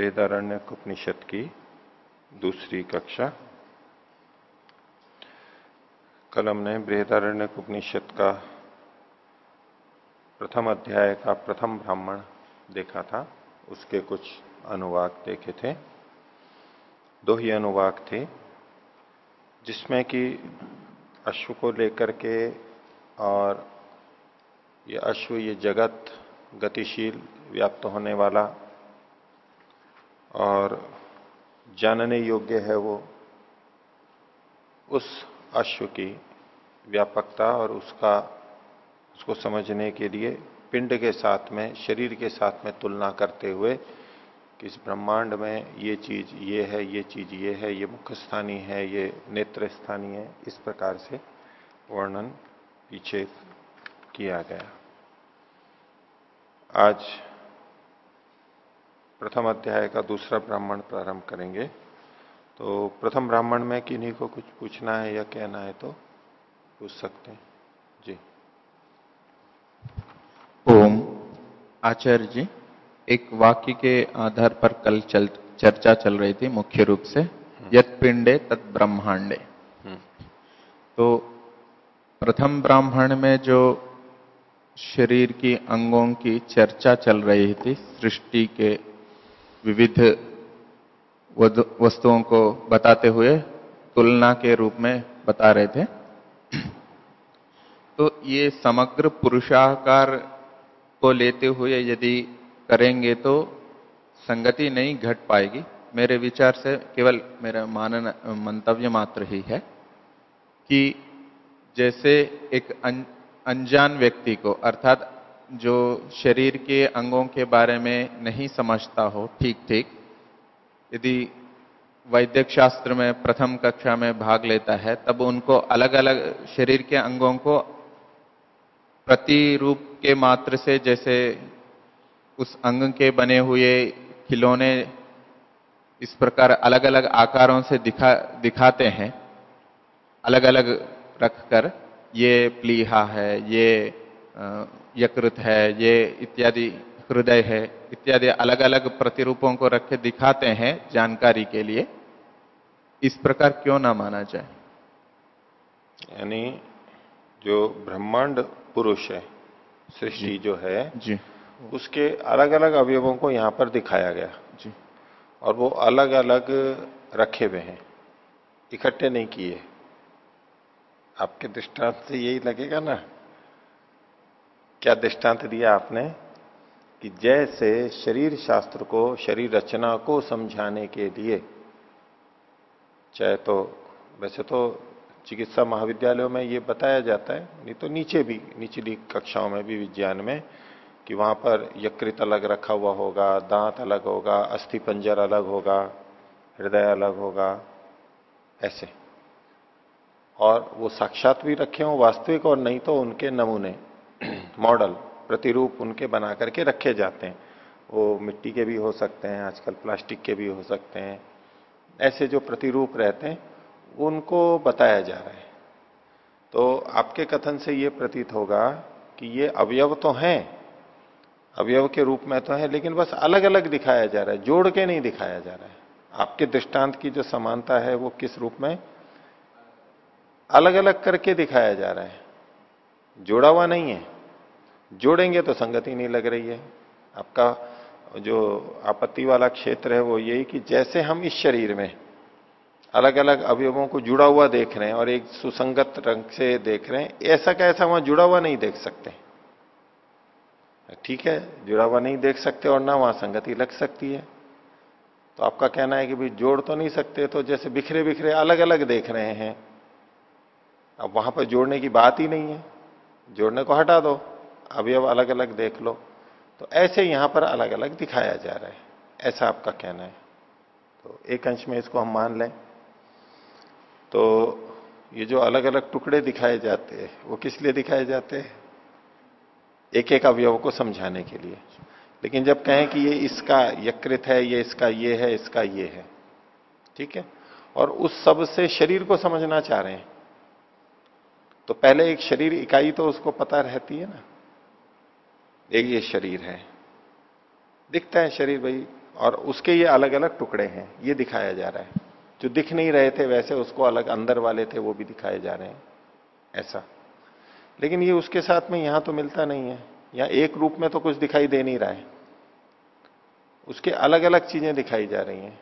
वेदारण्य उपनिषद की दूसरी कक्षा। कल हमने बृहदारण्य उपनिषद का प्रथम अध्याय का प्रथम ब्राह्मण देखा था, उसके कुछ अनुवाक देखे थे। दो ही अनुवाक थे, जिसमें कि अश्व को लेकर के और ये अश्व ये जगत गतिशील, व्याप्त होने वाला और जानने योग्य है वो, उस अश्व की व्यापकता और उसका, उसको समझने के लिए पिंड के साथ में, शरीर के साथ में तुलना करते हुए कि इस ब्रह्मांड में ये चीज़ ये है, ये चीज़ ये है, ये मुख्य स्थानीय है, ये नेत्र स्थानीय है, इस प्रकार से वर्णन पीछे किया गया। आज प्रथम अध्याय का दूसरा ब्राह्मण प्रारंभ करेंगे। तो प्रथम ब्राह्मण में किन्हीं को कुछ पूछना है या कहना है तो पूछ सकते हैं। जी। ओम। आचार्य जी एक वाक्य के आधार पर कल चल चर्चा चल रही थी मुख्य रूप से। हम्म। यत पिंडे तत् ब्रह्मांडे। हम्म। तो प्रथम ब्राह्मण में जो शरीर की अंगों की चर्चा चल रही थी सृष्टि के विविध वस्तुओं को बताते हुए तुलना के रूप में बता रहे थे। तो ये समग्र पुरुषाकार को लेते हुए यदि करेंगे तो संगति नहीं घट पाएगी। मेरे विचार से केवल मेरा मानन, मंतव्य मात्र ही है कि जैसे एक अनजान व्यक्ति को, अर्थात जो शरीर के अंगों के बारे में नहीं समझता हो ठीक ठीक यदि वैद्यक शास्त्र में प्रथम कक्षा में भाग लेता है, तब उनको अलग अलग शरीर के अंगों को प्रतिरूप के मात्र से, जैसे उस अंग के बने हुए खिलौने इस प्रकार अलग अलग आकारों से दिखा, दिखाते हैं अलग अलग रखकर, ये प्लीहा है, ये यकृत है ये इत्यादि हृदय है इत्यादि अलग अलग प्रतिरूपों को रख दिखाते हैं जानकारी के लिए इस प्रकार क्यों ना माना जाए? यानी जो ब्रह्मांड पुरुष है सृष्टि जो। है जी। उसके अलग अलग अवयवों को यहाँ पर दिखाया गया। जी। और वो अलग अलग रखे हुए हैं इकट्ठे नहीं किए। आपके दृष्टांत से यही लगेगा ना? क्या दृष्टांत दिया आपने कि जैसे शरीर शास्त्र को, शरीर रचना को समझाने के लिए, चाहे तो वैसे तो चिकित्सा महाविद्यालयों में ये बताया जाता है, नहीं तो नीचे भी, निचली कक्षाओं में भी विज्ञान में, कि वहाँ पर यकृत अलग रखा हुआ होगा, दांत अलग होगा, अस्थि पंजर अलग होगा, हृदय अलग होगा, ऐसे। और वो साक्षात भी रखे हो, वास्तविक और नहीं तो उनके नमूने। मॉडल, प्रतिरूप उनके बना करके रखे जाते हैं। वो मिट्टी के भी हो सकते हैं, आजकल प्लास्टिक के भी हो सकते हैं। ऐसे जो प्रतिरूप रहते हैं, उनको बताया जा रहा है। तो आपके कथन से ये प्रतीत होगा कि ये अवयव तो हैं, अवयव के रूप में तो है, लेकिन बस अलग अलग दिखाया जा रहा है, जोड़ के नहीं दिखाया जा रहा है। आपके दृष्टांत की जो समानता है, वो किस रूप में? अलग अलग करके दिखाया जा रहा है। जोड़ा हुआ नहीं है। जोड़ेंगे तो संगति नहीं लग रही है। आपका जो आपत्ति वाला क्षेत्र है वो यही कि जैसे हम इस शरीर में अलग अलग अवयवों को जुड़ा हुआ देख रहे हैं और एक सुसंगत रंग से देख रहे हैं, ऐसा का ऐसा वहाँ जुड़ा हुआ नहीं देख सकते। ठीक है, जुड़ा हुआ नहीं देख सकते और ना वहाँ संगति लग सकती है। तो आपका कहना है कि भाई जोड़ तो नहीं सकते तो जैसे बिखरे बिखरे अलग अलग देख रहे हैं। अब वहाँ पर जोड़ने की बात ही नहीं है। जोड़ने को हटा दो। अवयव अलग अलग देख लो। तो ऐसे यहाँ पर अलग अलग दिखाया जा रहा है। ऐसा आपका कहना है। तो एक अंश में इसको हम मान लें। तो ये जो अलग अलग टुकड़े दिखाए जाते हैं, वो किस लिए दिखाए जाते हैं? एक एक अवयव को समझाने के लिए। लेकिन जब कहें कि ये इसका यकृत है, ये इसका ये है, इसका ये है, ठीक है? और उस सबसे शरीर को समझना चाह रहे हैं। तो पहले एक शरीर इकाई तो उसको पता रहती है ना। एक ये शरीर है। दिखता है शरीर भाई, और उसके ये अलग अलग टुकड़े हैं, ये दिखाया जा रहा है। जो दिख नहीं रहे थे वैसे उसको अलग अंदर वाले थे, वो भी दिखाए जा रहे हैं, ऐसा। लेकिन ये उसके साथ में यहाँ तो मिलता नहीं है। यहाँ एक रूप में तो कुछ दिखाई दे नहीं रहा है। उसके अलग अलग चीज़ें दिखाई जा रही हैं।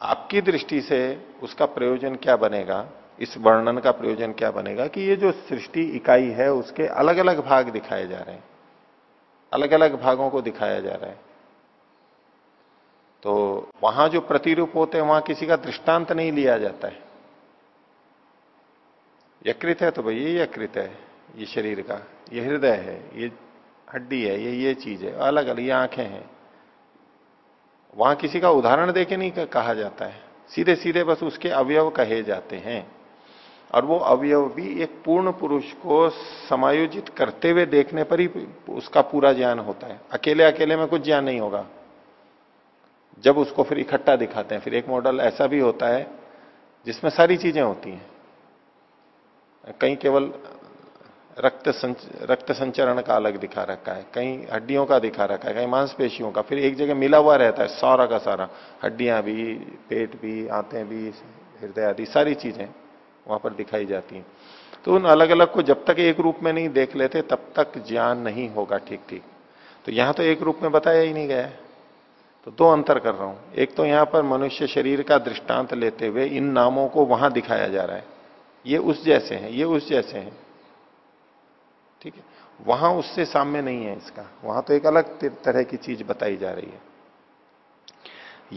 आपकी दृष्टि से उसका प्रयोजन क्या बनेगा? इस वर्णन का प्रयोजन क्या बनेगा कि ये जो सृष्टि इकाई है, उसके अलग अलग भाग दिखाए जा रहे हैं। अलग अलग भागों को दिखाया जा रहा है। तो वहाँ जो प्रतिरूप होते हैं, वहाँ किसी का दृष्टांत नहीं लिया जाता है। यकृत है तो भाई ये यकृत है, ये शरीर का, ये हृदय है, ये हड्डी है, ये ये चीज़ है अलग अलग ये आँखें हैं। वहाँ किसी का उदाहरण देके नहीं कहा जाता है। सीधे सीधे बस उसके अवयव कहे जाते हैं। और वो अवयव भी एक पूर्ण पुरुष को समायोजित करते हुए देखने पर ही उसका पूरा ज्ञान होता है। अकेले अकेले में कुछ ज्ञान नहीं होगा। जब उसको फिर इकट्ठा दिखाते हैं फिर एक मॉडल ऐसा भी होता है जिसमें सारी चीज़ें होती हैं। कहीं केवल रक्त संच, रक्त संचरण का अलग दिखा रखा है कहीं हड्डियों का दिखा रखा है कहीं मांसपेशियों का फिर एक जगह मिला हुआ रहता है सारा का सारा हड्डियाँ भी पेट भी आते भी हृदय आदि सारी चीज़ें। वहाँ पर दिखाई जाती है। तो उन अलग अलग को जब तक एक रूप में नहीं देख लेते, तब तक ज्ञान नहीं होगा ठीक ठीक। तो यहाँ तो एक रूप में बताया ही नहीं गया तो दो अंतर कर रहा हूँ। एक तो यहाँ पर मनुष्य शरीर का दृष्टांत लेते हुए इन नामों को वहाँ दिखाया जा रहा है। ये उस जैसे हैं, ये उस जैसे हैं। ठीक है? वहाँ उससे साम्य नहीं है इसका। वहाँ तो एक अलग तरह की चीज़ बताई जा रही है।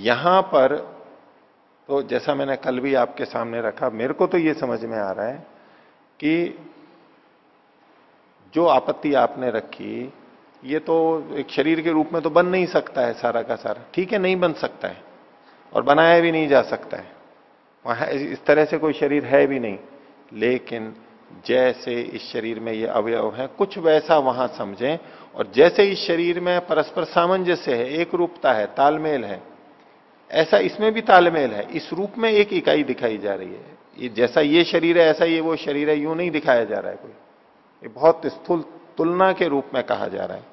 यहाँ पर तो जैसा मैंने कल भी आपके सामने रखा, मेरे को तो ये समझ में आ रहा है कि जो आपत्ति आपने रखी, ये तो एक शरीर के रूप में तो बन नहीं सकता है सारा का सारा। ठीक है, नहीं बन सकता है और बनाया भी नहीं जा सकता है। वहाँ इस तरह से कोई शरीर है भी नहीं। लेकिन जैसे इस शरीर में ये अवयव है, कुछ वैसा वहाँ समझें और जैसे इस शरीर में परस्पर सामंजस्य है, एक रूपता है, तालमेल है ऐसा इसमें भी तालमेल है। इस रूप में एक इकाई दिखाई जा रही है। ये जैसा ये शरीर है, ऐसा ये वो शरीर है, यूँ नहीं दिखाया जा रहा है कोई। ये बहुत स्थूल तुलना के रूप में कहा जा रहा है।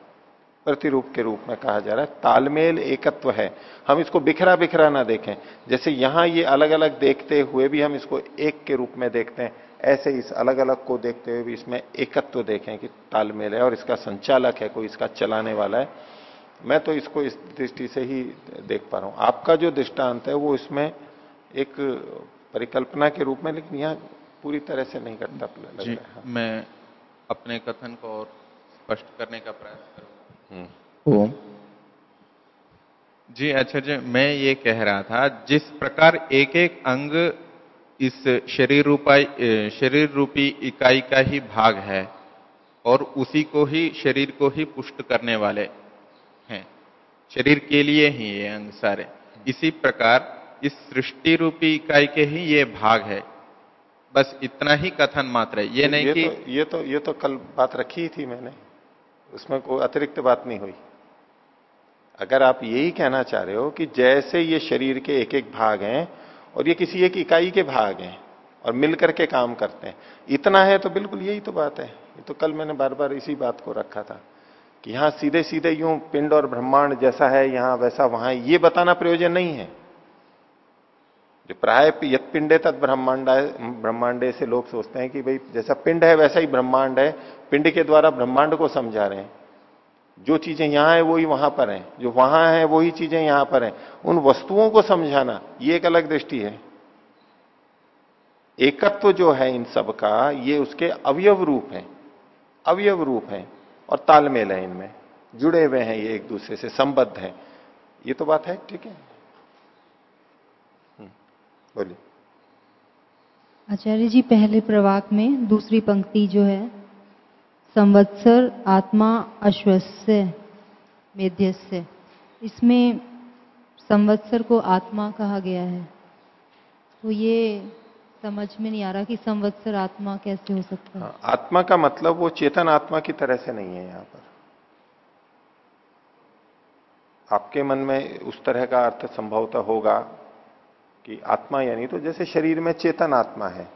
प्रतिरूप के रूप में कहा जा रहा है। तालमेल एकत्व है। हम इसको बिखरा बिखरा ना देखें। जैसे यहाँ ये अलग अलग देखते हुए भी हम इसको एक के रूप में देखते हैं, ऐसे इस अलग अलग को देखते हुए भी इसमें एकत्व देखें कि तालमेल है और इसका संचालक है, कोई इसका चलाने वाला है। मैं तो इसको इस दृष्टि से ही देख पा रहा हूँ आपका जो दृष्टांत है वो इसमें एक परिकल्पना के रूप में लेकिन यहाँ पूरी तरह से नहीं करता लग जी, है। मैं अपने कथन को और स्पष्ट करने का प्रयास करूँगा हम्म। ओम जी मैं ये कह रहा था जिस प्रकार एक एक अंग इस शरीर रूपाई शरीर रूपी इकाई का ही भाग है और उसी को ही शरीर को ही पुष्ट करने वाले हैं। शरीर के लिए ही ये अंग सारे। इसी प्रकार इस सृष्टि रूपी इकाई के ही ये भाग है। बस इतना ही कथन मात्र है। ये नहीं ये कि तो, ये तो ये तो कल बात रखी थी मैंने। उसमें कोई अतिरिक्त बात नहीं हुई। अगर आप यही कहना चाह रहे हो कि जैसे ये शरीर के एक एक भाग हैं और ये किसी एक इकाई के भाग हैं और मिलकर के काम करते हैं इतना है तो बिल्कुल यही तो बात है। ये तो कल मैंने बार बार इसी बात को रखा था। कि यहाँ सीधे सीधे यूँ पिंड और ब्रह्मांड जैसा है, यहाँ वैसा वहाँ ये बताना प्रयोजन नहीं है। जो प्राय यत पिंडे तत् ब्रह्मांड, ब्रह्मांडे से लोग सोचते हैं कि भाई जैसा पिंड है वैसा ही ब्रह्मांड है, पिंड के द्वारा ब्रह्मांड को समझा रहे हैं। जो चीज़ें यहाँ है वही वहाँ पर है। जो वहाँ है वही चीज़ें यहाँ पर हैं। उन वस्तुओं को समझाना, ये एक अलग दृष्टि है। एकत्व जो है इन सब का, ये उसके अवयव रूप है। अवयव रूप है। और तालमेल है इनमें। जुड़े हुए हैं ये एक दूसरे से संबद्ध है। ये तो बात है ठीक है? हम्म, बोलिए। आचार्य जी पहले प्रवाक में दूसरी पंक्ति जो है संवत्सर आत्मा अश्वस्य मेध्यस्य। इसमें संवत्सर को आत्मा कहा गया है। तो ये समझ में नहीं आ रहा कि संवत्सर आत्मा कैसे हो सकता है। हाँ, आत्मा का मतलब वो चेतन आत्मा की तरह से नहीं है यहाँ पर। आपके मन में उस तरह का अर्थ संभवतः होगा कि आत्मा यानी तो जैसे शरीर में चेतन आत्मा है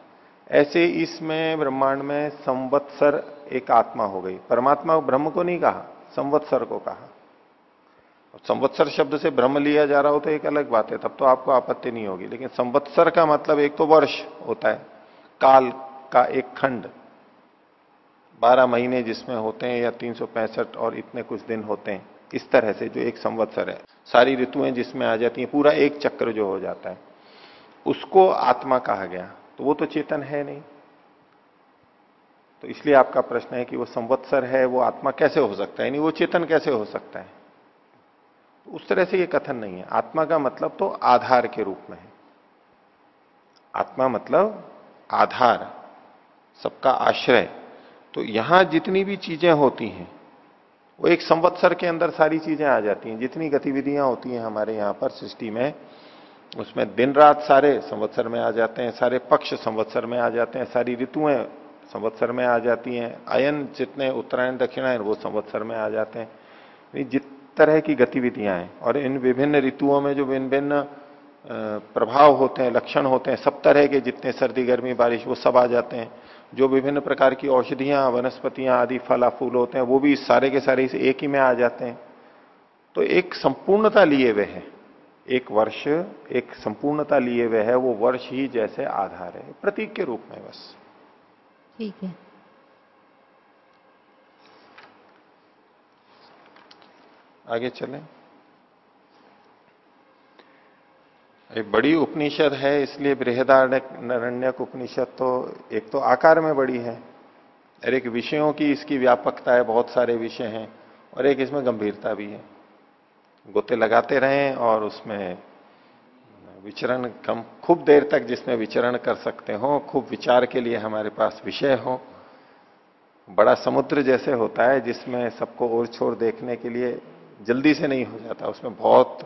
ऐसे इसमें ब्रह्मांड में संवत्सर एक आत्मा हो गई। परमात्मा ब्रह्म को नहीं कहा संवत्सर को कहा। संवत्सर शब्द से ब्रह्म लिया जा रहा हो तो एक अलग बात है, तब तो आपको आपत्ति नहीं होगी। लेकिन संवत्सर का मतलब एक तो वर्ष होता है, काल का एक खंड। बारह महीने जिसमें होते हैं या तीन सौ पैंसठ और इतने कुछ दिन होते हैं, इस तरह से जो एक संवत्सर है। सारी ऋतुएँ जिसमें आ जाती हैं, पूरा एक चक्र जो हो जाता है, उसको आत्मा कहा गया। तो वो तो चेतन है नहीं। तो इसलिए आपका प्रश्न है कि वो संवत्सर है, वो आत्मा कैसे हो सकता है? यानी वो चेतन कैसे हो सकता है? उस तरह से ये कथन नहीं है। आत्मा का मतलब तो आधार के रूप में है। आत्मा मतलब आधार, सबका आश्रय। तो यहाँ जितनी भी चीज़ें होती हैं, वो एक संवत्सर के अंदर सारी चीज़ें आ जाती हैं। जितनी गतिविधियाँ होती हैं हमारे यहाँ पर सृष्टि में, उसमें दिन रात सारे संवत्सर में आ जाते हैं, सारे पक्ष संवत्सर में आ जाते हैं, सारी ऋतुएँ संवत्सर में आ जाती हैं, अयन जितने उत्तरायण, दक्षिणायन, वो संवत्सर में आ जाते हैं। जित तरह की गतिविधियाँ हैं और इन विभिन्न ऋतुओं में जो भिन्न भिन्न प्रभाव होते हैं, लक्षण होते हैं, सब तरह के जितने सर्दी, गर्मी, बारिश, वो सब आ जाते हैं। जो विभिन्न प्रकार की औषधियाँ, वनस्पतियाँ आदि, फला, फूल होते हैं, वो भी सारे के सारे इस एक ही में आ जाते हैं। तो एक संपूर्णता लिए हुए है। एक वर्ष एक संपूर्णता लिए हुए है, वो वर्ष ही जैसे आधार है, प्रतीक के रूप में बस। ठीक है। आगे चलें। बड़ी उपनिषद है, इसलिए बृहदारण्यक उपनिषद तो एक तो आकार में बड़ी है, और एक विषयों की इसकी व्यापकता है, बहुत सारे विषय हैं, और एक इसमें गंभीरता भी है। गोते लगाते रहें और उसमें विचरण कम, खूब देर तक जिसमें विचरण कर सकते हो, खूब विचार के लिए हमारे पास विषय हो। बड़ा समुद्र जैसे होता है, जिसमें सबको और छोर देखने के लिए जल्दी से नहीं हो जाता उसमें बहुत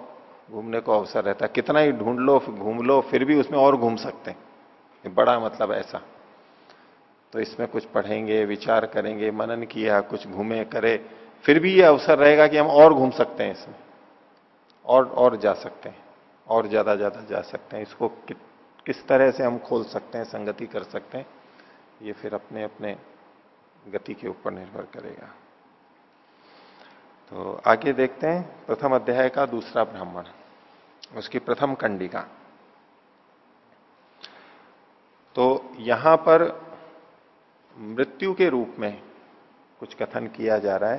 घूमने को अवसर रहता है। कितना ही ढूंढ लो घूम लो फिर भी उसमें और घूम सकते हैं। बड़ा मतलब ऐसा। तो इसमें कुछ पढ़ेंगे विचार करेंगे मनन किया कुछ घूमे करे फिर भी ये अवसर रहेगा कि हम और घूम सकते हैं इसमें। और और जा सकते हैं और ज़्यादा ज़्यादा जा सकते हैं। इसको कि, किस तरह से हम खोल सकते हैं संगति कर सकते हैं ये फिर अपने अपने गति के ऊपर निर्भर करेगा। तो आगे देखते हैं, प्रथम अध्याय का दूसरा ब्राह्मण, उसकी प्रथम कंडिका। तो यहाँ पर मृत्यु के रूप में कुछ कथन किया जा रहा है।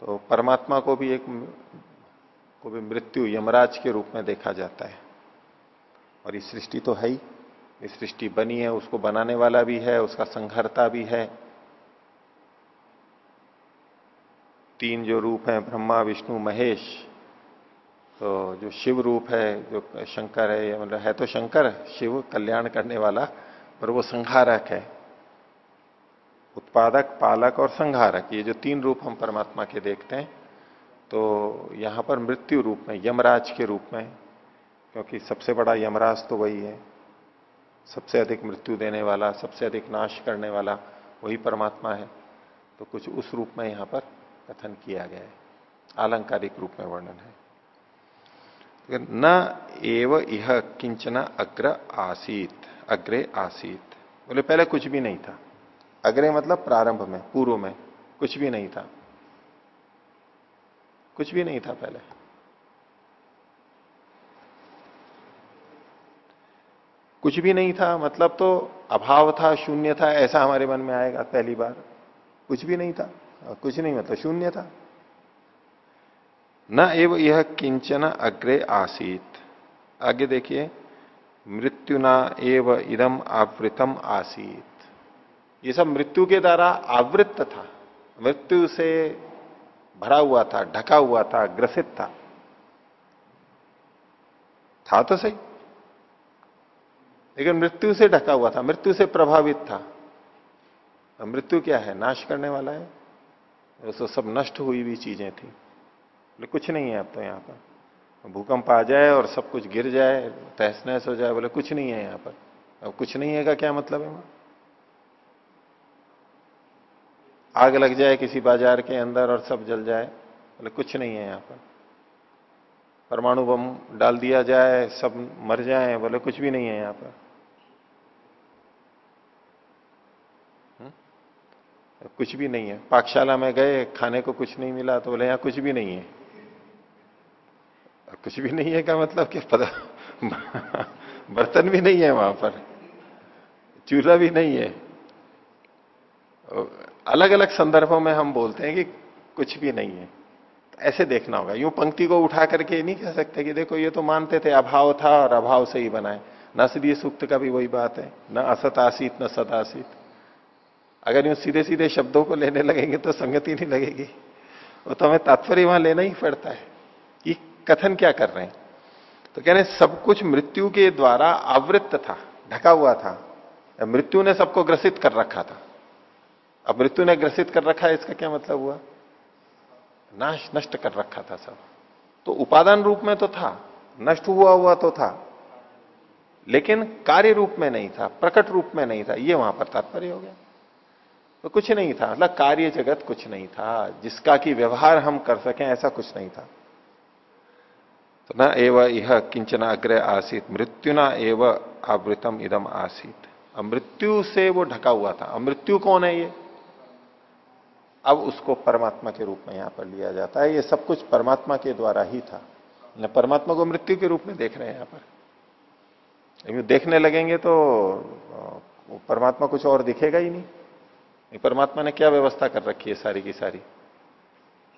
तो परमात्मा को भी एक, को भी मृत्यु यमराज के रूप में देखा जाता है। और ये सृष्टि तो है ही, ये सृष्टि बनी है, उसको बनाने वाला भी है, उसका संघर्ता भी है। तीन जो रूप हैं, ब्रह्मा, विष्णु, महेश तो जो शिव रूप है, जो शंकर है मतलब है तो शंकर शिव कल्याण करने वाला, पर वो संहारक है। उत्पादक, पालक और संहारक, ये जो तीन रूप हम परमात्मा के देखते हैं तो यहाँ पर मृत्यु रूप में, यमराज के रूप में, क्योंकि सबसे बड़ा यमराज तो वही है। सबसे अधिक मृत्यु देने वाला, सबसे अधिक नाश करने वाला, वही परमात्मा है। तो कुछ उस रूप में यहाँ पर कथन किया गया है। आलंकारिक रूप में वर्णन है। न एव यह किंचना अग्र आसीत, अग्रे आसीत। बोले, पहले कुछ भी नहीं था। अग्रे मतलब प्रारंभ में, पूर्व में, कुछ भी नहीं था। कुछ भी नहीं था पहले। कुछ भी नहीं था मतलब तो अभाव था, शून्य था, ऐसा हमारे मन में आएगा पहली बार। कुछ भी नहीं था। कुछ नहीं मतलब शून्य था। न एव यह किंचन अग्रे आसीत। आगे देखिए मृत्युना एव इदम आवृतम आसीत। ये सब मृत्यु के द्वारा आवृत था। मृत्यु से भरा हुआ था, ढका हुआ था, ग्रसित था। था तो सही, लेकिन मृत्यु से ढका हुआ था, मृत्यु से प्रभावित था। मृत्यु क्या है? नाश करने वाला है। तो सब नष्ट हुई हुई चीज़ें थी। बोले, कुछ नहीं है अब तो यहाँ पर। भूकंप आ जाए और सब कुछ गिर जाए तहस नहस हो जाए, बोले, कुछ नहीं है यहाँ पर। अब कुछ नहीं है का क्या मतलब है वहाँ? आग लग जाए किसी बाज़ार के अंदर और सब जल जाए, बोले, कुछ नहीं है यहाँ पर। परमाणु बम डाल दिया जाए, सब मर जाए, बोले, कुछ भी नहीं है यहाँ पर। कुछ भी नहीं है। पाकशाला में गए, खाने को कुछ नहीं मिला तो बोले, यहाँ कुछ भी नहीं है। कुछ भी नहीं है का मतलब कि पता बर्तन भी नहीं है वहाँ पर, चूल्हा भी नहीं है। अलग अलग संदर्भों में हम बोलते हैं कि कुछ भी नहीं है। ऐसे देखना होगा। यूँ पंक्ति को उठा करके नहीं कह सकते कि देखो, ये तो मानते थे, अभाव था और अभाव से ही बनाए न सीधे सूक्त का भी वही बात है, न असत आसित, न सत आसित अगर यूँ सीधे सीधे शब्दों को लेने लगेंगे तो संगति नहीं लगेगी। वो तो हमें तात्पर्य वहाँ लेना ही पड़ता है कि कथन क्या कर रहे हैं। तो कह रहे सब कुछ मृत्यु के द्वारा आवृत्त था, ढका हुआ था। मृत्यु ने सबको ग्रसित कर रखा था। अब मृत्यु ने ग्रसित कर रखा है, इसका क्या मतलब हुआ? नाश, नष्ट कर रखा था सब। तो उपादान रूप में तो था, नष्ट हुआ हुआ तो था। लेकिन कार्य रूप में नहीं था, प्रकट रूप में नहीं था। ये वहाँ पर तात्पर्य हो गया। तो कुछ नहीं था। मतलब कार्य जगत कुछ नहीं था। जिसका कि व्यवहार हम कर सकें, ऐसा कुछ नहीं था। तो न एव यह किंचन अग्र आसित। मृत्युना एव आवृतम इदम आसित। मृत्यु से वो ढका हुआ था। मृत्यु कौन है ये? अब उसको परमात्मा के रूप में यहाँ पर लिया जाता है। ये सब कुछ परमात्मा के द्वारा ही था। परमात्मा को मृत्यु के रूप में देख रहे हैं यहाँ पर। देखने लगेंगे तो परमात्मा कुछ और दिखेगा ही नहीं। परमात्मा ने क्या व्यवस्था कर रखी है सारी की सारी?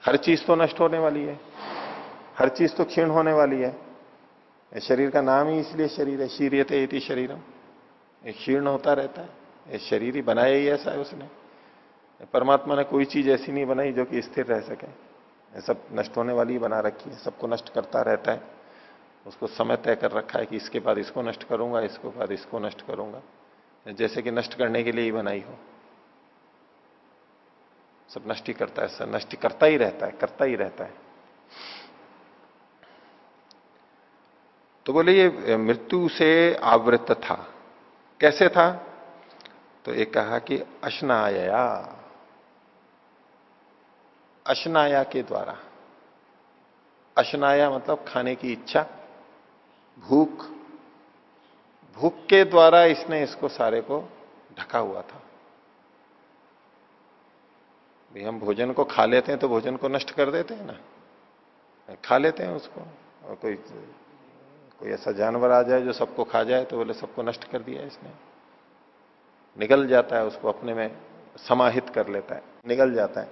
हर चीज़ तो नष्ट होने वाली है। हर चीज़ तो क्षीण होने वाली है। शरीर का नाम ही इसलिए शरीर है, शीरियते इति शरीरम। क्षीर्ण होता रहता है। ये शरीर ही बनाया ही ऐसा है उसने। परमात्मा ने कोई चीज़ ऐसी नहीं बनाई जो कि स्थिर रह सके। सब नष्ट होने वाली ही बना रखी है। सबको नष्ट करता रहता है। उसको समय तय कर रखा है कि इसके बाद इसको नष्ट करूँगा, इसके बाद इसको नष्ट करूँगा। जैसे कि नष्ट करने के लिए ही बनाई हो। सब नष्ट करता है नष्ट करता ही रहता है, करता ही रहता है। तो बोले, ये मृत्यु से आवृत था। कैसे था? तो एक कहा कि अशनाया अशनाया के द्वारा। अशनाया मतलब खाने की इच्छा, भूख। भूख के द्वारा इसने इसको सारे को ढका हुआ था। भी हम भोजन को खा लेते हैं तो भोजन को नष्ट कर देते हैं ना? खा लेते हैं उसको। और कोई कोई ऐसा जानवर आ जाए जो सबको खा जाए तो बोले सबको नष्ट कर दिया इसने। निगल जाता है उसको अपने में, समाहित कर लेता है। निगल जाता है।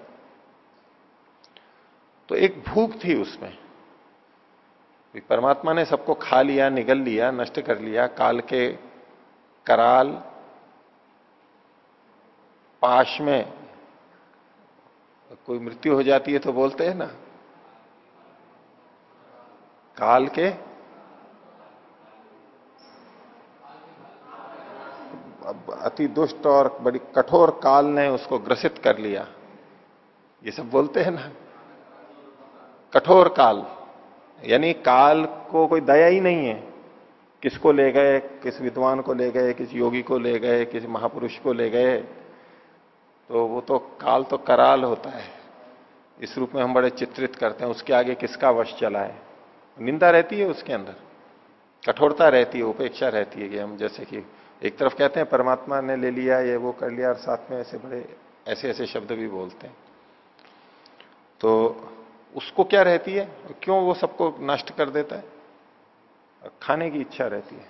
तो एक भूख थी उसमें। परमात्मा ने सबको खा लिया, निगल लिया, नष्ट कर लिया। काल के कराल पाश में कोई मृत्यु हो जाती है तो बोलते हैं ना। काल के अति दुष्ट और बड़ी कठोर काल ने उसको ग्रसित कर लिया। ये सब बोलते हैं ना। कठोर काल, यानी काल को कोई दया ही नहीं है। किसको ले गए, किस विद्वान को ले गए, किस योगी को ले गए, किस महापुरुष को ले गए तो वो तो काल तो कराल होता है। इस रूप में हम बड़े चित्रित करते हैं, उसके आगे किसका वश चला है? निंदा रहती है उसके अंदर। कठोरता रहती है, उपेक्षा रहती है कि हम जैसे कि एक तरफ़ कहते हैं, परमात्मा ने ले लिया, ये वो कर लिया, और साथ में ऐसे बड़े, ऐसे ऐसे शब्द भी बोलते हैं। तो उसको क्या रहती है? क्यों वो सबको नष्ट कर देता है? खाने की इच्छा रहती है।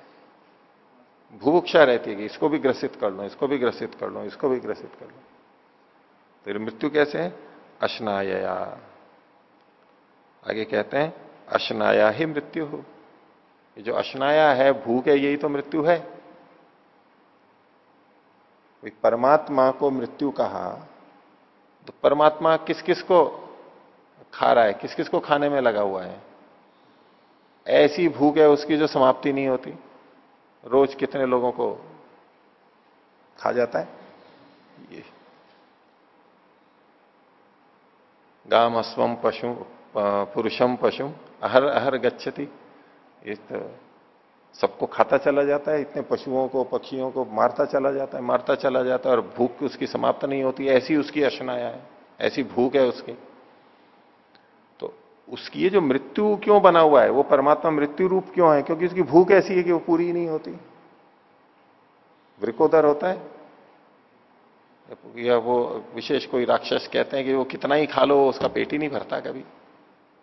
भूभुक्षा रहती है कि इसको भी ग्रसित कर लो, इसको भी ग्रसित कर लो, इसको भी ग्रसित कर लो। फिर मृत्यु कैसे है? अशनाया आगे कहते हैं, अशनाया ही मृत्यु हो। ये जो अशनाया है, भूख है, यही तो मृत्यु है। परमात्मा को मृत्यु कहा तो परमात्मा किस किस को खा रहा है? किस किस को खाने में लगा हुआ है? ऐसी भूख है, उसकी जो समाप्ति नहीं होती। रोज कितने लोगों को खा जाता है ये गाम अस्वम पशु पुरुषम पशु, अहर अहर गच्छति। ये तो सबको खाता चला जाता है, इतने पशुओं को, पक्षियों को मारता चला जाता है, मारता चला जाता है, और भूख उसकी समाप्त नहीं होती, ऐसी उसकी अशनाया है, ऐसी भूख है उसकी। तो उसकी ये जो मृत्यु क्यों बना हुआ है, वो परमात्मा मृत्यु रूप क्यों है? क्योंकि उसकी भूख ऐसी है कि वो पूरी नहीं होती। वृकोदर होता है या वो विशेष कोई राक्षस कहते हैं कि वो कितना ही खा लो, उसका पेट ही नहीं भरता कभी।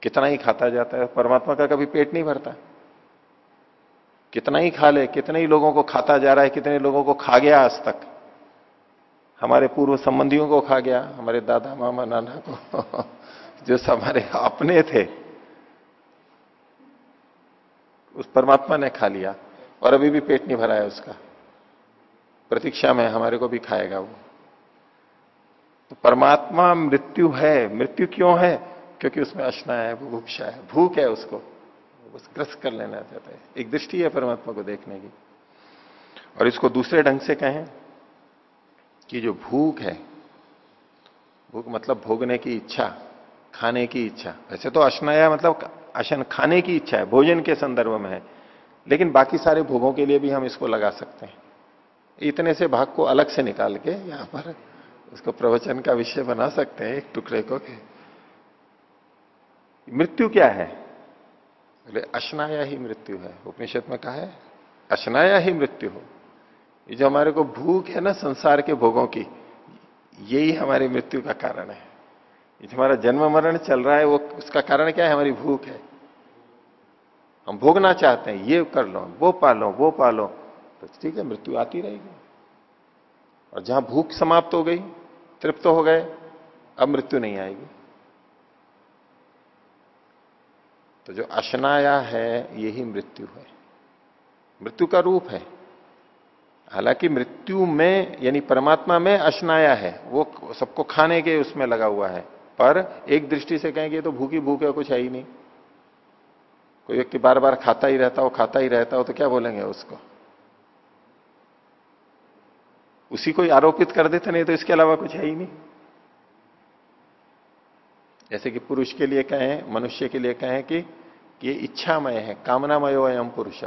कितना ही खाता जाता है, परमात्मा का कभी पेट नहीं भरता। कितना ही खा ले, कितने ही लोगों को खाता जा रहा है, कितने लोगों को खा गया आज तक। हमारे पूर्व संबंधियों को खा गया, हमारे दादा, मामा, नाना को, जो हमारे अपने थे। उस परमात्मा ने खा लिया, और अभी भी पेट नहीं भरा है उसका। प्रतीक्षा में हमारे को भी खाएगा वो। तो परमात्मा मृत्यु है। मृत्यु क्यों है? क्योंकि उसमें अशना है भूक्षा है, भूख है उसको। बस ग्रस्त कर लेना चाहता है। एक दृष्टि है परमात्मा को देखने की। और इसको दूसरे ढंग से कहें कि जो भूख है, भूख मतलब भोगने की इच्छा, खाने की इच्छा। वैसे तो अशनाया मतलब अशन खाने की इच्छा है, भोजन के संदर्भ में है। लेकिन बाकी सारे भोगों के लिए भी हम इसको लगा सकते हैं। इतने से भाग को अलग से निकाल के यहाँ पर उसको प्रवचन का विषय बना सकते हैं एक टुकड़े को के मृत्यु क्या है? बोले अशनाया ही मृत्यु है। उपनिषद में कहा है अशनाया ही मृत्यु हो। ये जो हमारे को भूख है ना संसार के भोगों की यही हमारी मृत्यु का कारण है। ये हमारा जन्म मरण चल रहा है वो उसका कारण क्या है? हमारी भूख है। हम भोगना चाहते हैं ये कर लो वो पालो वो पालो तो ठीक है मृत्यु आती रहेगी। और जहाँ भूख समाप्त हो गई तृप्त हो गए, अब मृत्यु नहीं आएगी। तो जो अशनाया है, यही मृत्यु है। मृत्यु का रूप है। हालाँकि मृत्यु में, यानी परमात्मा में अशनाया है, वो सबको खाने के उसमें लगा हुआ है, पर एक दृष्टि से कहेंगे तो भूखी भूख है, कुछ है ही नहीं। कोई व्यक्ति बार बार खाता ही रहता हो, खाता ही रहता हो तो क्या बोलेंगे उसको? उसी को आरोपित कर देते, नहीं तो इसके अलावा कुछ है ही नहीं। जैसे कि पुरुष के लिए कहें, मनुष्य के लिए कहें कि ये इच्छामय है, कामनामय अयम पुरुष।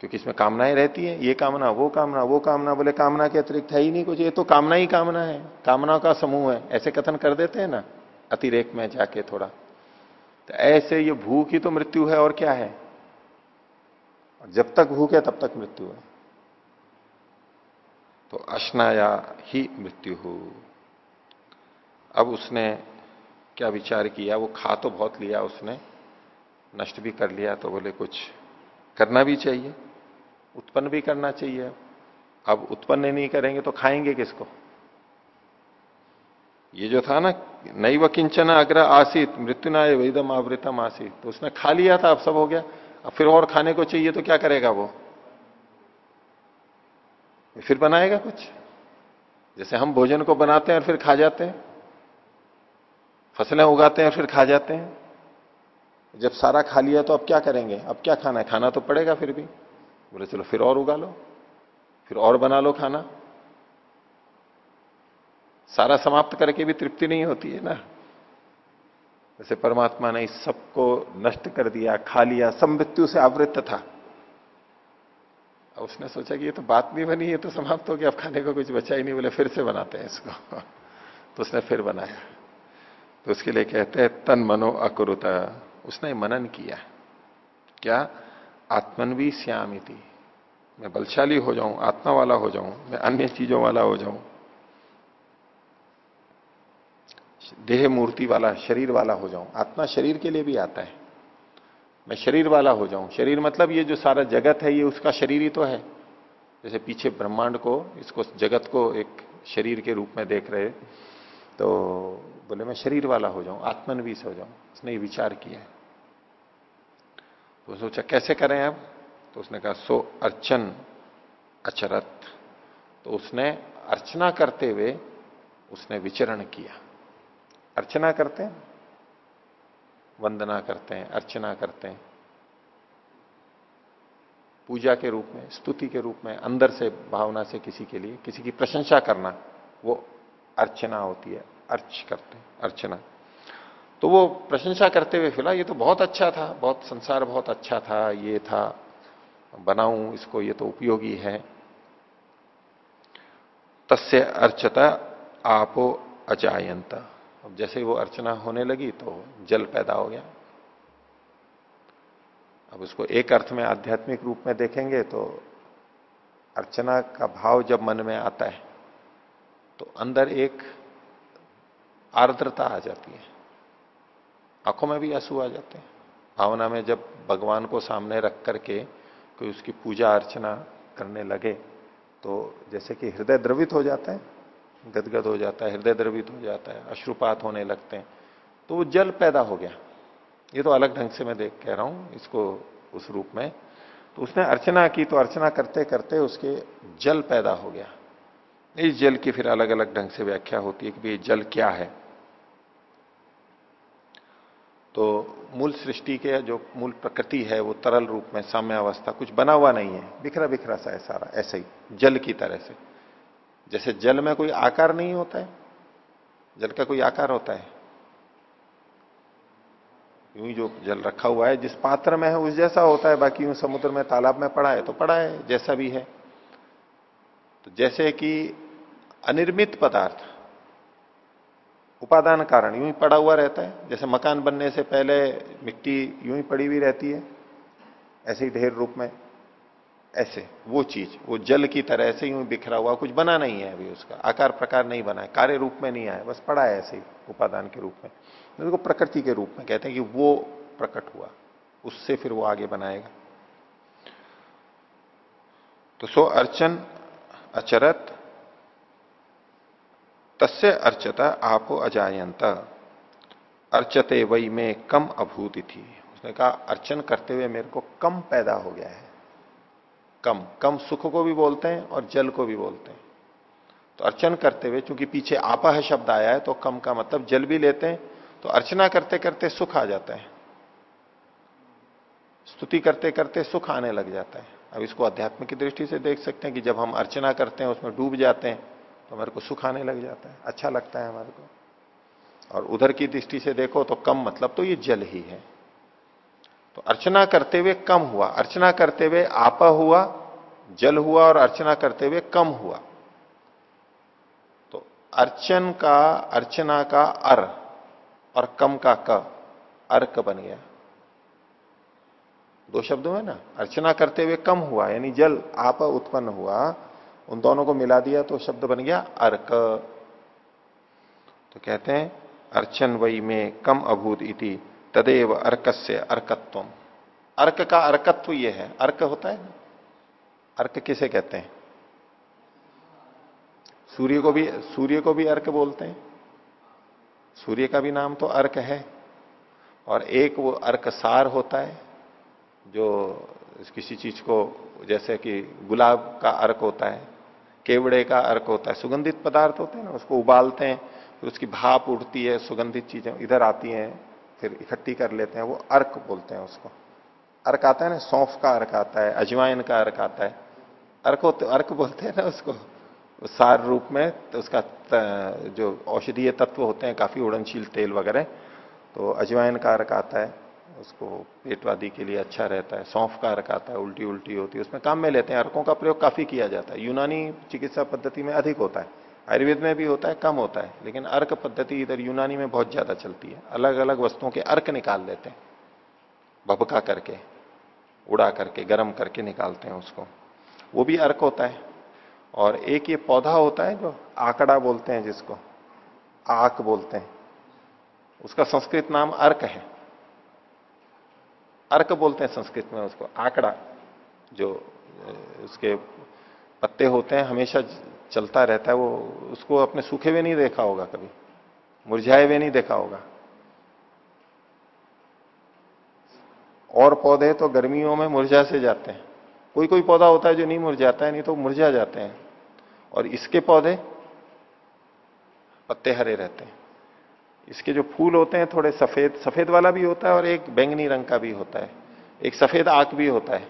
क्योंकि इसमें कामनाएँ रहती है, ये कामना, वो कामना वो कामना, बोले कामना के अतिरिक्त है ही नहीं कुछ, ये तो कामना ही कामना है, कामना का समूह है, ऐसे कथन कर देते हैं ना, अतिरेक में जाके थोड़ा। तो ऐसे ये भूख ही तो मृत्यु है और क्या है? और जब तक भूख है तब तक मृत्यु है। तो अश्नाया ही मृत्यु हो। अब उसने क्या विचार किया? वो खा तो बहुत लिया उसने, नष्ट भी कर लिया तो बोले कुछ करना भी चाहिए, उत्पन्न भी करना चाहिए। अब उत्पन्न नहीं करेंगे तो खाएँगे किसको? ये जो था ना नई व किंचन अग्र आसित, मृत्युनाय वेदम आवृतम आसित तो उसने खा लिया था, अब सब हो गया। अब फिर और खाने को चाहिए तो क्या करेगा वो? फिर बनाएगा कुछ? जैसे हम भोजन को बनाते हैं और फिर खा जाते हैं। फ़सलें उगाते हैं और फिर खा जाते हैं। जब सारा खा लिया तो अब क्या करेंगे? अब क्या खाना है? खाना तो पड़ेगा फिर भी। बोले, चलो फिर और उगा लो। फिर और बना लो खाना। सारा समाप्त करके भी तृप्ति नहीं होती है ना। जैसे परमात्मा ने इस सबको नष्ट कर दिया, खा लिया सब मृत्यु से आवृत्त था। अब उसने सोचा कि ये तो बात नहीं बनी, ये तो समाप्त हो गया, अब खाने को कुछ बचा ही नहीं, बोले फिर से बनाते हैं इसको। तो उसने फिर बनाया। तो उसके लिए कहते हैं, तन मनो अकुरुता। उसने मनन किया। क्या? आत्मनवी श्यामी थी मैं बलशाली हो जाऊँ, आत्मा वाला हो जाऊँ, मैं अन्य चीज़ों वाला हो जाऊँ। देह मूर्ति वाला, शरीर वाला हो जाऊँ। आत्मा शरीर के लिए भी आता है। मैं शरीर वाला हो जाऊँ। शरीर मतलब ये जो सारा जगत है, ये उसका शरीर ही तो है। जैसे पीछे ब्रह्मांड को, इसको जगत को एक शरीर के रूप में देख रहे तो बोले, मैं शरीर वाला हो जाऊँ आत्मनवीस हो जाऊँ। उसने ये विचार किया तो सोचा, कैसे करें अब? तो उसने कहा, सो अर्चन अचरत। तो उसने अर्चना करते हुए उसने विचरण किया। अर्चना करते हैं? वंदना करते हैं, अर्चना करते हैं। पूजा के रूप में, स्तुति के रूप में, अंदर से, भावना से किसी के लिए, किसी की प्रशंसा करना, वो अर्चना होती है, अर्च करते हैं, अर्चना। तो वो प्रशंसा करते हुए फ़िलहाल ये तो बहुत अच्छा था, बहुत संसार बहुत अच्छा था, ये था, बनाऊँ इसको, ये तो उपयोगी है। तस्य अर्चता आपो अजायंत। अब जैसे वो अर्चना होने लगी तो जल पैदा हो गया। अब उसको एक अर्थ में आध्यात्मिक रूप में देखेंगे तो अर्चना का भाव जब मन में आता है तो अंदर एक आर्द्रता आ जाती है। आँखों में भी आँसू आ जाते हैं। भावना में जब भगवान को सामने रख करके कोई उसकी पूजा अर्चना करने लगे तो जैसे कि हृदय द्रवित हो जाता है गदगद हो जाता है, हृदय द्रवित हो जाता है, अश्रुपात होने लगते हैं। तो वो जल पैदा हो गया। ये तो अलग ढंग से मैं देख कह रहा हूँ, इसको उस रूप में। तो उसने अर्चना की तो अर्चना करते करते उसके जल पैदा हो गया। इस जल की फिर अलग अलग ढंग से व्याख्या होती है कि भाई जल क्या है। तो मूल सृष्टि के जो मूल प्रकृति है, वो तरल रूप में साम्य अवस्था कुछ बना हुआ नहीं है। बिखरा बिखरा सा है सारा, ऐसे ही, जल की तरह से। जैसे जल में कोई आकार नहीं होता है, जल का कोई आकार होता है। यूँ ही जो जल रखा हुआ है, जिस पात्र में है, उस जैसा होता है, बाकी यूँ समुद्र में, तालाब में पड़ा है तो पड़ा है, जैसा भी है। तो जैसे कि अनिर्मित पदार्थ, उपादान कारण यूँ ही पड़ा हुआ रहता है, जैसे मकान बनने से पहले मिट्टी यूँ ही पड़ी हुई रहती है, ऐसे ही ढेर रूप में। ऐसे, वो चीज़, वो जल की तरह ऐसे यूँ बिखरा हुआ, कुछ बना नहीं है अभी उसका, आकार प्रकार नहीं बना है, कार्य रूप में नहीं आया, बस पड़ा है ऐसे ही, उपादान के रूप में। उसको प्रकृति के रूप में कहते हैं कि वो प्रकट हुआ, उससे फिर वो आगे बनाएगा। तो सो अर्चन अचरत, तस्य अर्चता आपो अजायंत अर्चते वही में कम अभूत थी। उसने कहा, अर्चन करते हुए मेरे को कम पैदा हो गया है। कम कम सुख को भी बोलते हैं और जल को भी बोलते हैं। तो अर्चन करते हुए, चूँकि पीछे आपह शब्द आया है तो कम का मतलब जल भी लेते हैं तो अर्चना करते करते सुख आ जाता है। स्तुति करते करते सुख आने लग जाता है। अब इसको अध्यात्म की दृष्टि से देख सकते हैं कि जब हम अर्चना करते हैं, उसमें डूब जाते हैं तो हमारे को सुख आने लग जाता है। अच्छा लगता है हमारे को। और उधर की दृष्टि से देखो तो कम मतलब तो ये जल ही है। तो अर्चना करते हुए कम हुआ। अर्चना करते हुए आपा हुआ, जल हुआ और अर्चना करते हुए कम हुआ। तो अर्चन का, अर्चना का अर और कम का क अर्क बन गया। दो शब्दों में ना? अर्चना करते हुए कम हुआ, यानी जल, आप उत्पन्न हुआ। उन दोनों को मिला दिया तो शब्द बन गया अर्क तो कहते हैं, अर्चन वही में कम अभूत इति। तदेव अर्कस्य अर्कत्व अर्क का अर्कत्व ये है, अर्क होता है ना? अर्क किसे कहते हैं? सूर्य को भी, सूर्य को भी अर्क बोलते हैं। सूर्य का भी नाम तो अर्क है। और एक वो अर्क सार होता है, जो किसी चीज़ को, जैसे कि गुलाब का अर्क होता है, केवड़े का अर्क होता है, सुगंधित पदार्थ होते हैं ना, उसको उबालते हैं, फिर उसकी भाप उठती है, सुगंधित चीज़ें इधर आती हैं। फिर इकट्ठी कर लेते हैं, वो अर्क बोलते हैं उसको। अर्क आता है ना, सौंफ का अर्क आता है, अजवाइन का अर्क आता है। अर्क अर्क बोलते हैं ना उसको। सार रूप में तो उसका जो औषधीय तत्व होते हैं, काफ़ी उड़नशील तेल वगैरह तो अजवाइन का अर्क आता है, उसको पेटवादी के लिए अच्छा रहता है। सौंफ का अर्क आता है उल्टी उल्टी होती है। उसमें काम में लेते हैं, अर्कों का प्रयोग काफ़ी किया जाता है। यूनानी चिकित्सा पद्धति में अधिक होता है। आयुर्वेद में भी होता है, कम होता है, लेकिन अर्क पद्धति इधर यूनानी में बहुत ज़्यादा चलती है। अलग अलग वस्तुओं के अर्क निकाल लेते हैं। भबका करके, उड़ा करके, गर्म करके निकालते हैं उसको। वो भी अर्क होता है। और एक ये पौधा होता है जो आकड़ा बोलते हैं जिसको, आक बोलते हैं। उसका संस्कृत नाम अर्क है। अर्क बोलते हैं संस्कृत में उसको, आकड़ा। जो उसके पत्ते होते हैं, हमेशा चलता रहता है, वो उसको अपने सूखे हुए नहीं देखा होगा कभी, मुरझाए हुए नहीं देखा होगा। और पौधे तो गर्मियों में मुरझा से जाते हैं। कोई कोई पौधा होता है जो नहीं मुरझाता है, नहीं तो मुरझा जाते हैं। और इसके पौधे पत्ते हरे रहते हैं। इसके जो फूल होते हैं थोड़े सफ़ेद सफ़ेद वाला भी होता है और एक बैंगनी रंग का भी होता है। एक सफ़ेद आँख भी होता है,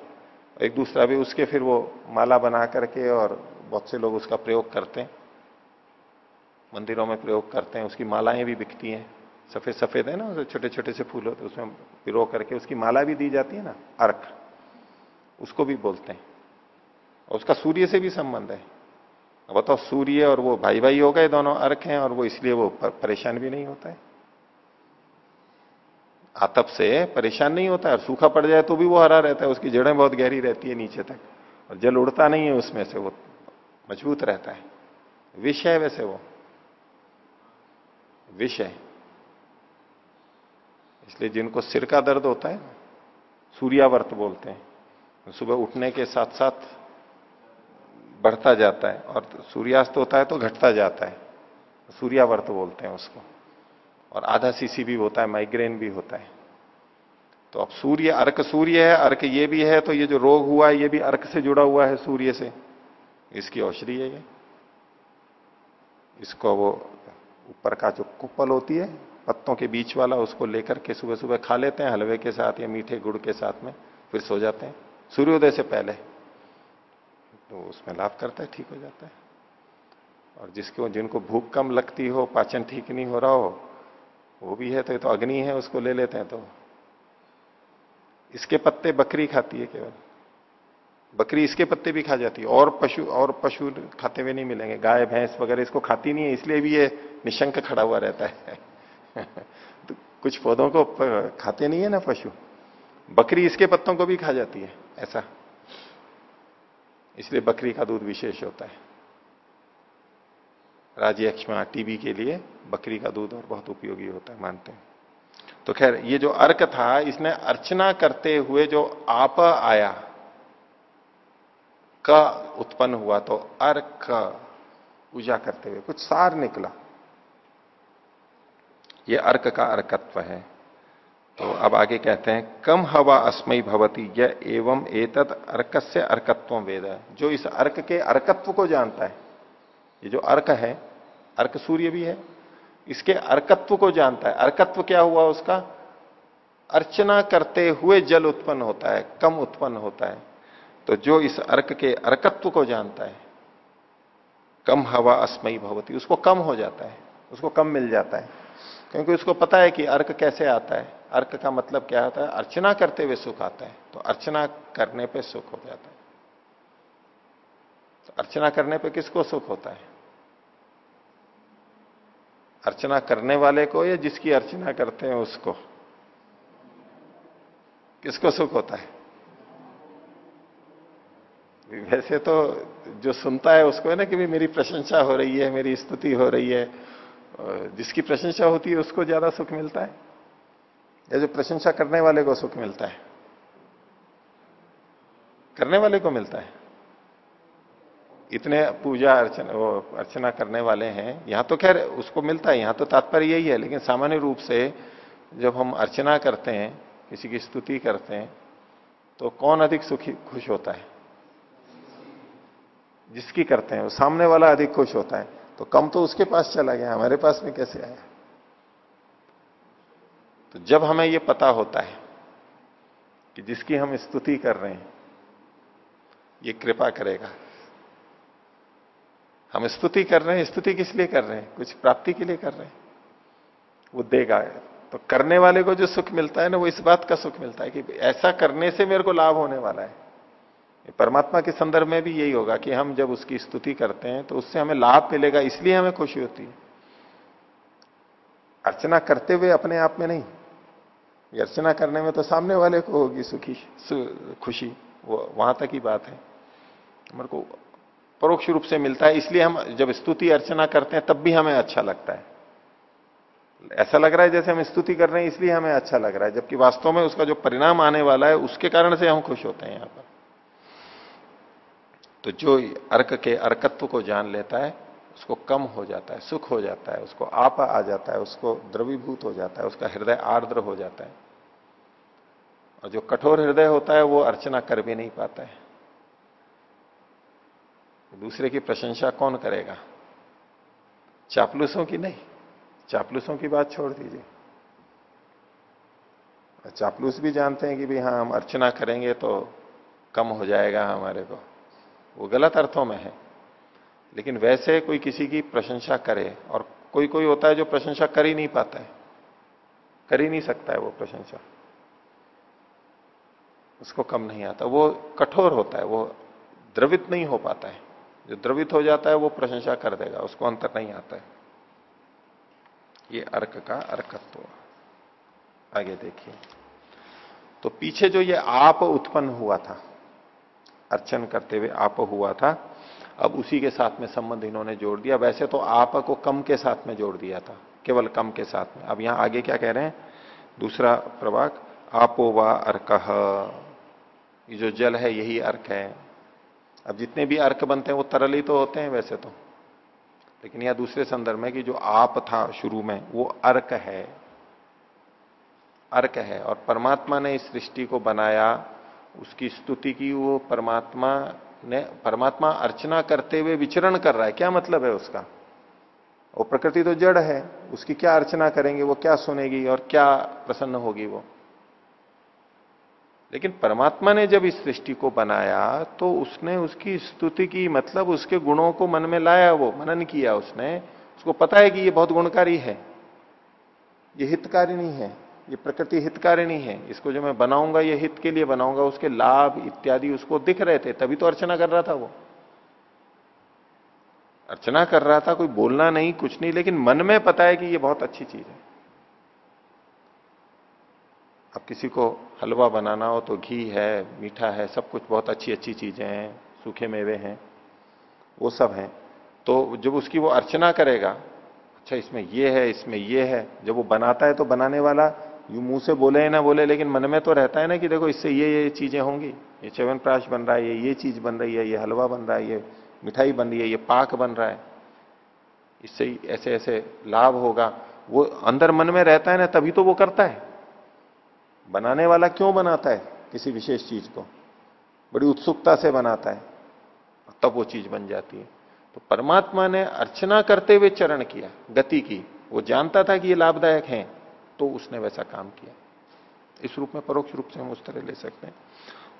एक दूसरा भी, उसके फिर वो माला बना करके और बहुत से लोग उसका प्रयोग करते हैं। मंदिरों में प्रयोग करते हैं, उसकी मालाएँ भी बिकती हैं। सफ़ेद सफ़ेद है ना छोटे छोटे से फूल होते उसमें पिरो करके उसकी माला भी दी जाती है ना, अर्क। उसको भी बोलते हैं। और उसका सूर्य से भी संबंध है। बताओ, सूर्य और वो भाई भाई हो गए, दोनों अर्क हैं, और वो इसलिए वो परेशान भी नहीं होता है। आतप से परेशान नहीं होता है, और सूखा पड़ जाए तो भी वो हरा रहता है, उसकी जड़ें बहुत गहरी रहती है नीचे तक। और जल उड़ता नहीं है उसमें से, वो मज़बूत रहता है। विष है वैसे वो। विष है इसलिए जिनको सिर का दर्द होता है, सूर्यावर्त बोलते हैं। सुबह उठने के साथ साथ बढ़ता जाता है और सूर्यास्त होता है तो घटता जाता है। सूर्यावर्त बोलते हैं उसको। और आधा सीसी भी होता है, माइग्रेन भी होता है। तो अब सूर्य, अर्क सूर्य है, अर्क ये भी है तो ये जो रोग हुआ है, ये भी अर्क से जुड़ा हुआ है सूर्य से। इसकी औषधि है ये। इसको वो ऊपर का जो कुप्पल होती है पत्तों के बीच वाला उसको लेकर के सुबह सुबह खा लेते हैं हलवे के साथ या मीठे गुड़ के साथ में फिर सो जाते हैं। सूर्योदय से पहले तो उसमें लाभ करता है ठीक हो जाता है। और जिसको जिनको भूख कम लगती हो पाचन ठीक नहीं हो रहा हो वो भी है तो, तो अग्नि है उसको ले लेते हैं तो। इसके पत्ते बकरी खाती है केवल। बकरी इसके पत्ते भी खा जाती है। और पशु और पशु खाते हुए नहीं मिलेंगे। गाय, भैंस वगैरह इसको खाती नहीं है, इसलिए भी ये निशंक खड़ा हुआ रहता है। तो कुछ पौधों को खाते नहीं है ना पशु। बकरी इसके पत्तों को भी खा जाती है, ऐसा। इसलिए बकरी का दूध विशेष होता है। राज्यक्षमा टीबी के लिए बकरी का दूध और बहुत उपयोगी होता है, मानते हैं। तो खैर, ये जो अर्क था, इसने अर्चना करते हुए जो आप आया क उत्पन्न हुआ तो अर्क पूजा करते हुए कुछ सार निकला। ये अर्क का अर्कत्व है। तो अब आगे कहते हैं, कम हवा अस्मयी भवती यह एवं एतद अर्क से अर्कत्व वेद। जो इस अर्क के अर्कत्व को जानता है, ये जो अर्क है, अर्क सूर्य भी है, इसके अर्कत्व को जानता है। अर्कत्व क्या हुआ उसका? अर्चना करते हुए जल उत्पन्न होता है, कम उत्पन्न होता है। तो जो इस अर्क के अर्कत्व को जानता है, कम हवा अस्मयी भवती, उसको कम हो जाता है, उसको कम मिल जाता है। क्योंकि उसको पता है कि अर्क कैसे आता है। अर्क का मतलब क्या होता है? अर्चना करते हुए सुख आता है तो अर्चना करने पे सुख हो जाता है। तो अर्चना करने पे किसको सुख होता है? अर्चना करने वाले को या जिसकी अर्चना करते हैं उसको? किसको सुख होता है? वैसे तो जो सुनता है उसको है ना कि भी मेरी प्रशंसा हो रही है, मेरी स्तुति हो रही है जिसकी प्रशंसा होती है उसको ज़्यादा सुख मिलता है। या जो प्रशंसा करने वाले को सुख मिलता है। करने वाले को मिलता है। इतने पूजा अर्चना, वो अर्चना करने वाले हैं। यहाँ तो खैर उसको मिलता है, यहाँ तो तात्पर्य यही है, लेकिन सामान्य रूप से जब हम अर्चना करते हैं, किसी की स्तुति करते हैं तो कौन अधिक सुखी, खुश होता है? जिसकी करते हैं, वो सामने वाला अधिक खुश होता है। तो कम तो उसके पास चला गया, हमारे पास में कैसे आया? तो जब हमें यह पता होता है कि जिसकी हम स्तुति कर रहे हैं, ये कृपा करेगा। हम स्तुति कर रहे हैं, स्तुति किस लिए कर रहे हैं? कुछ प्राप्ति के लिए कर रहे हैं। वो देगा। तो करने वाले को जो सुख मिलता है ना, वो इस बात का सुख मिलता है कि ऐसा करने से मेरे को लाभ होने वाला है। परमात्मा के संदर्भ में भी यही होगा कि हम जब उसकी स्तुति करते हैं तो उससे हमें लाभ मिलेगा इसलिए हमें खुशी होती है। अर्चना करते हुए अपने आप में नहीं। अर्चना करने में तो सामने वाले को होगी सुखी सु, खुशी वो वहाँ तक ही बात है। हमारे को परोक्ष रूप से मिलता है इसलिए हम जब स्तुति अर्चना करते हैं तब भी हमें अच्छा लगता है। ऐसा लग रहा है जैसे हम स्तुति कर रहे हैं इसलिए हमें अच्छा लग रहा है जबकि वास्तव में उसका जो परिणाम आने वाला है उसके कारण से हम खुश होते हैं यहाँ पर। तो जो अर्क के अर्कत्व को जान लेता है, उसको कम हो जाता है, सुख हो जाता है, उसको आप आ जाता है, उसको द्रवीभूत हो जाता है, उसका हृदय आर्द्र हो जाता है। और जो कठोर हृदय होता है, वो अर्चना कर भी नहीं पाता है। दूसरे की प्रशंसा कौन करेगा? चापलूसों की नहीं। चापलूसों की बात छोड़ दीजिए। चापलूस भी जानते हैं कि भाई हाँ हम अर्चना करेंगे तो कम हो जाएगा हमारे को। वो गलत अर्थों में है। लेकिन वैसे कोई किसी की प्रशंसा करे और कोई कोई होता है जो प्रशंसा कर ही नहीं पाता है। कर ही नहीं सकता है वो प्रशंसा। उसको कम नहीं आता। वो कठोर होता है, वो द्रवित नहीं हो पाता है। जो द्रवित हो जाता है, वो प्रशंसा कर देगा, उसको अंतर नहीं आता है। ये अर्क का अर्कत्व। आगे देखिए। तो पीछे जो ये आप उत्पन्न हुआ था अर्चन करते हुए आप हुआ था। अब उसी के साथ में संबंध इन्होंने जोड़ दिया। वैसे तो आप को कम के साथ में जोड़ दिया था, केवल कम के साथ में। अब यहाँ आगे क्या कह रहे हैं? दूसरा प्रवाक, आपो व अर्क। ये जो जल है, यही अर्क है। अब जितने भी अर्क बनते हैं, वो तरल ही तो होते हैं वैसे तो। लेकिन यह दूसरे संदर्भ में कि जो आप था शुरू में, वो अर्क है। अर्क है और परमात्मा ने इस सृष्टि को बनाया। उसकी स्तुति की, वो परमात्मा ने, परमात्मा अर्चना करते हुए विचरण कर रहा है। क्या मतलब है उसका? वो प्रकृति तो जड़ है, उसकी क्या अर्चना करेंगे, वो क्या सुनेगी और क्या प्रसन्न होगी वो? लेकिन परमात्मा ने जब इस सृष्टि को बनाया तो उसने उसकी स्तुति की मतलब उसके गुणों को मन में लाया वो, मनन किया उसने। उसको पता है कि ये बहुत गुणकारी है, ये हितकारी नहीं है। ये प्रकृति हितकारिणी है, इसको जो मैं बनाऊँगा, ये हित के लिए बनाऊँगा, उसके लाभ इत्यादि उसको दिख रहे थे, तभी तो अर्चना कर रहा था वो। अर्चना कर रहा था, कोई बोलना नहीं, कुछ नहीं, लेकिन मन में पता है कि ये बहुत अच्छी चीज़ है। अब किसी को हलवा बनाना हो तो घी है, मीठा है, सब कुछ बहुत अच्छी अच्छी चीज़ें हैं, सूखे मेवे हैं, वो सब हैं। तो जब उसकी वो अर्चना करेगा अच्छा इसमें ये है, इसमें ये है, जब वो बनाता है तो बनाने वाला यू मुँह से बोले ना बोले, लेकिन मन में तो रहता है ना कि देखो इससे ये ये चीज़ें होंगी। ये चवन प्राश बन रहा है, ये ये चीज़ बन रही है, ये हलवा बन रहा है, ये मिठाई बन रही है, ये पाक बन रहा है। इससे ऐसे ऐसे लाभ होगा। वो अंदर मन में रहता है ना, तभी तो वो करता है। बनाने वाला क्यों बनाता है किसी विशेष चीज़ को? बड़ी उत्सुकता से बनाता है। तब वो चीज़ बन जाती है। तो परमात्मा ने अर्चना करते हुए चरण किया, गति की। वो जानता था कि ये लाभदायक है। तो उसने वैसा काम किया। इस रूप में परोक्ष रूप से हम उस तरह ले सकते हैं।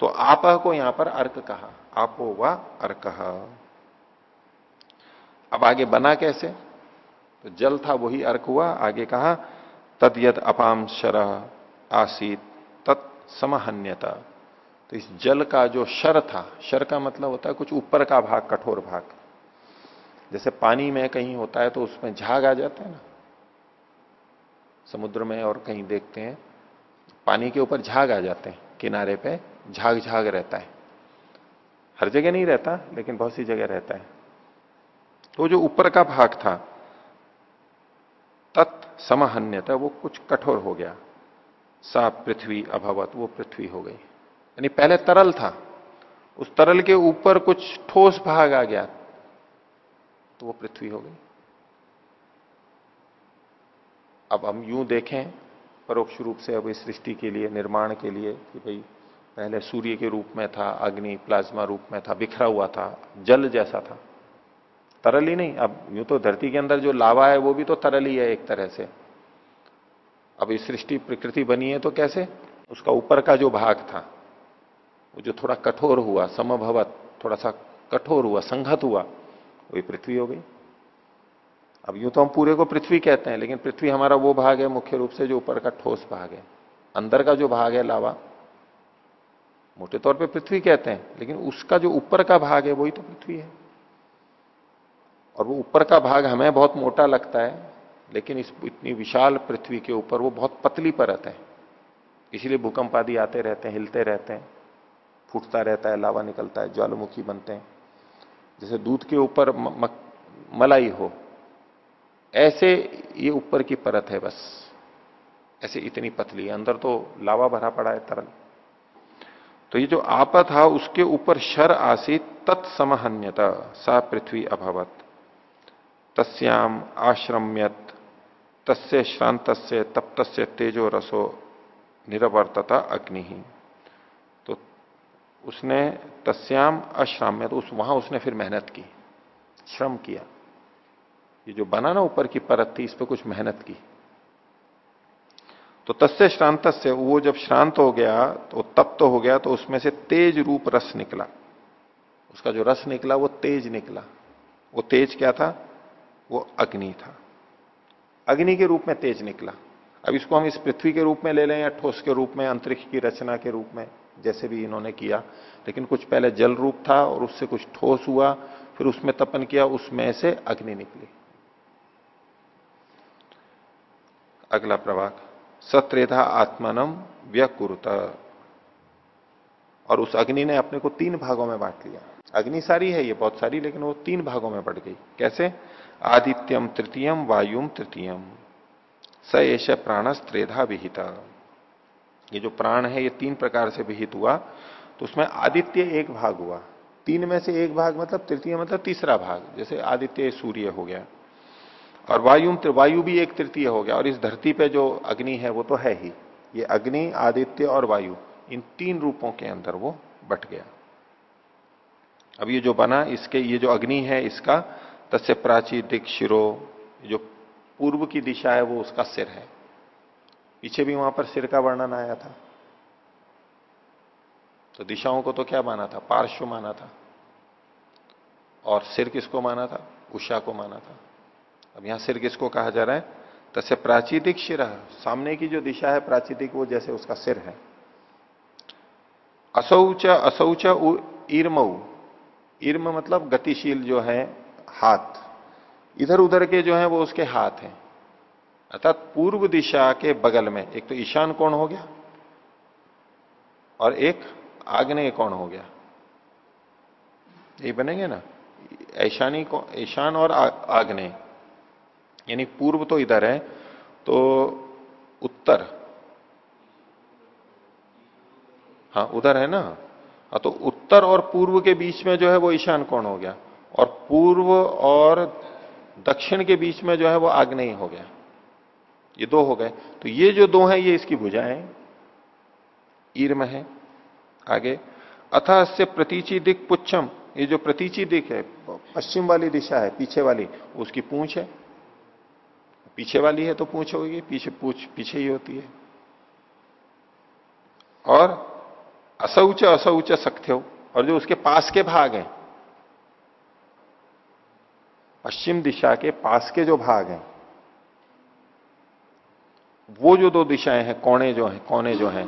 तो आप को यहाँ पर अर्क कहा। आपो व अर्क। अब आगे बना कैसे? तो जल था वही अर्क हुआ। आगे कहा, तद यद अपाम शर आसीत तत्समहन्यता तो इस जल का जो शर था, शर का मतलब होता है कुछ ऊपर का भाग, कठोर भाग। जैसे पानी में कहीं होता है तो उसमें झाग आ जाता है ना? समुद्र में और कहीं देखते हैं, पानी के ऊपर झाग आ जाते हैं, किनारे पे झाग झाग रहता है। हर जगह नहीं रहता, लेकिन बहुत सी जगह रहता है। तो जो ऊपर का भाग था तत्समहन्यता वो कुछ कठोर हो गया। सा पृथ्वी, अभवत, वो पृथ्वी हो गई। यानी पहले तरल था। उस तरल के ऊपर कुछ ठोस भाग आ गया तो वो पृथ्वी हो गई। अब हम यूँ देखें, परोक्ष रूप से अब इस सृष्टि के लिए, निर्माण के लिए, कि भाई, पहले सूर्य के रूप में था, अग्नि, प्लाज्मा रूप में था, बिखरा हुआ था, जल जैसा था। तरल ही नहीं, अब यूँ तो धरती के अंदर जो लावा है, वो भी तो तरल ही है एक तरह से। अब इस सृष्टि प्रकृति बनी है तो कैसे? उसका ऊपर का जो भाग था, वो जो थोड़ा कठोर हुआ, समभवत, थोड़ा सा कठोर हुआ, संघत हुआ वही पृथ्वी हो गई। अब यूँ तो हम पूरे को पृथ्वी कहते हैं, लेकिन पृथ्वी हमारा वो भाग है, मुख्य रूप से जो ऊपर का ठोस भाग है। अंदर का जो भाग है लावा, मोटे तौर पे पृथ्वी कहते हैं, लेकिन उसका जो ऊपर का भाग है, वही तो पृथ्वी है। और वो ऊपर का भाग हमें बहुत मोटा लगता है, लेकिन इस, इतनी विशाल पृथ्वी के ऊपर वो बहुत पतली परत है। इसलिए भूकंप आदि आते रहते हैं, हिलते रहते हैं, फूटता रहता है, लावा निकलता है, ज्वालामुखी बनते हैं। जैसे दूध के ऊपर मलाई हो ऐसे ये ऊपर की परत है बस। ऐसे इतनी पतली है, अंदर तो लावा भरा पड़ा है तरल। तो ये जो आपा था, उसके ऊपर शर आसी तत्समहन्यता, सा पृथ्वी अभवत। तस्याम आश्रम्यत, तस्य श्रांत तप्त तेजो रसो निरवर्तता अग्नि। तो उसने तस्याम अश्राम्य तो उस, वहाँ उसने फिर मेहनत की, श्रम किया। ये जो बना ना ऊपर की परत थी, इस पर कुछ मेहनत की। तो तस्य श्रांत से वो जब श्रांत हो गया तो तप तो हो गया तो उसमें से तेज रूप रस निकला। उसका जो रस निकला, वो तेज निकला। वो तेज क्या था? वो अग्नि था। अग्नि के रूप में तेज निकला। अब इसको हम इस पृथ्वी के रूप में ले लें या ठोस के रूप में, अंतरिक्ष की रचना के रूप में, जैसे भी इन्होंने किया। लेकिन कुछ पहले जल रूप था और उससे कुछ ठोस हुआ, फिर उसमें तपन किया, उसमें से अग्नि निकली। अगला प्रभाग सत्रेधा आत्मनम व्यकुरुत। और उस अग्नि ने अपने को तीन भागों में बांट लिया। अग्नि सारी है, ये बहुत सारी, लेकिन वो तीन भागों में बढ़ गई। कैसे? आदित्यम तृतीयम वायुम तृतीयम स एश प्राणस त्रेधा विहिता। ये जो प्राण है, ये तीन प्रकार से विहित हुआ तो उसमें आदित्य एक भाग हुआ। तीन में से एक भाग मतलब तृतीय मतलब तीसरा भाग, जैसे आदित्य सूर्य हो गया। और वायु वायु भी एक तृतीय हो गया, और इस धरती पे जो अग्नि है, वो तो है ही। ये अग्नि, आदित्य और वायु, इन तीन रूपों के अंदर वो बट गया। अब ये जो बना, इसके, ये जो अग्नि है, इसका तस्य प्राची, दिक, शिरो, जो पूर्व की दिशा है, वो उसका सिर है। पीछे भी वहाँ पर सिर का वर्णन आया था। तो दिशाओं को तो क्या माना था? पार्श्व माना था। और सिर किसको माना था? उषा को माना था। अब यहाँ सिर किसको कहा जा रहा है? तसे प्राचीतिक शिर। सामने की जो दिशा है प्राचीतिक, वो जैसे उसका सिर है। असौच असौच ईर्मऊ ईर्म। मतलब गतिशील जो है, हाथ। इधर उधर के जो है, वो उसके हाथ हैं। अर्थात पूर्व दिशा के बगल में, एक तो ईशान कोण हो गया, और एक आग्नेय कोण हो गया। ये बनेंगे ना? ऐशानी को, ईशान और आग्नेय। यानी पूर्व तो इधर है तो उत्तर। हाँ उधर है ना? हाँ तो उत्तर और पूर्व के बीच में जो है वो ईशान कोण हो गया, और पूर्व और दक्षिण के बीच में जो है वो आग्नेय हो गया। ये दो हो गए। तो ये जो दो हैं, ये इसकी भुजाएँ ईर्म है, आगे। अथा से प्रतीची दिक पुच्छम। ये जो प्रतीची दिक है, पश्चिम वाली दिशा है, पीछे वाली, उसकी पूंछ है। पीछे वाली है तो पूछ होगी पीछे पूछ, पीछे ही होती है। और असौच असौच सख्य, और जो उसके पास के भाग हैं, पश्चिम दिशा के पास के जो भाग हैं, वो जो दो दिशाएँ हैं, कोने जो हैं, कोने जो हैं,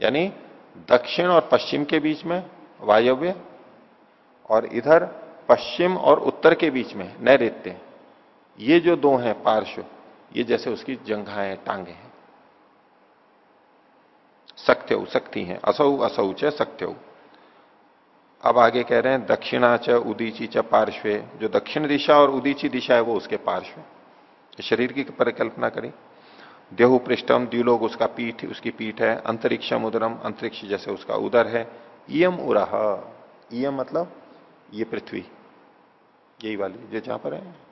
यानी दक्षिण और पश्चिम के बीच में वायव्य, और इधर पश्चिम और उत्तर के बीच में नैत्य ये जो दो हैं पार्श्व, ये जैसे उसकी जंघाएँ, टांगे हैं। सक्त्यु शक्ति हैं। असौ असौ च सक्त्यु अब आगे कह रहे हैं, दक्षिणा च, उदीची च पार्श्वे। जो दक्षिण दिशा और उदीची दिशा है, वो उसके पार्श्व शरीर की परिकल्पना करें। देहु पृष्ठम द्व्यूलोग उसका पीठ, उसकी पीठ है। अंतरिक्षम उदरम अंतरिक्ष जैसे उसका उदर है। इम उराह। इम मतलब ये पृथ्वी। यही वाली जो जहाँ पर है।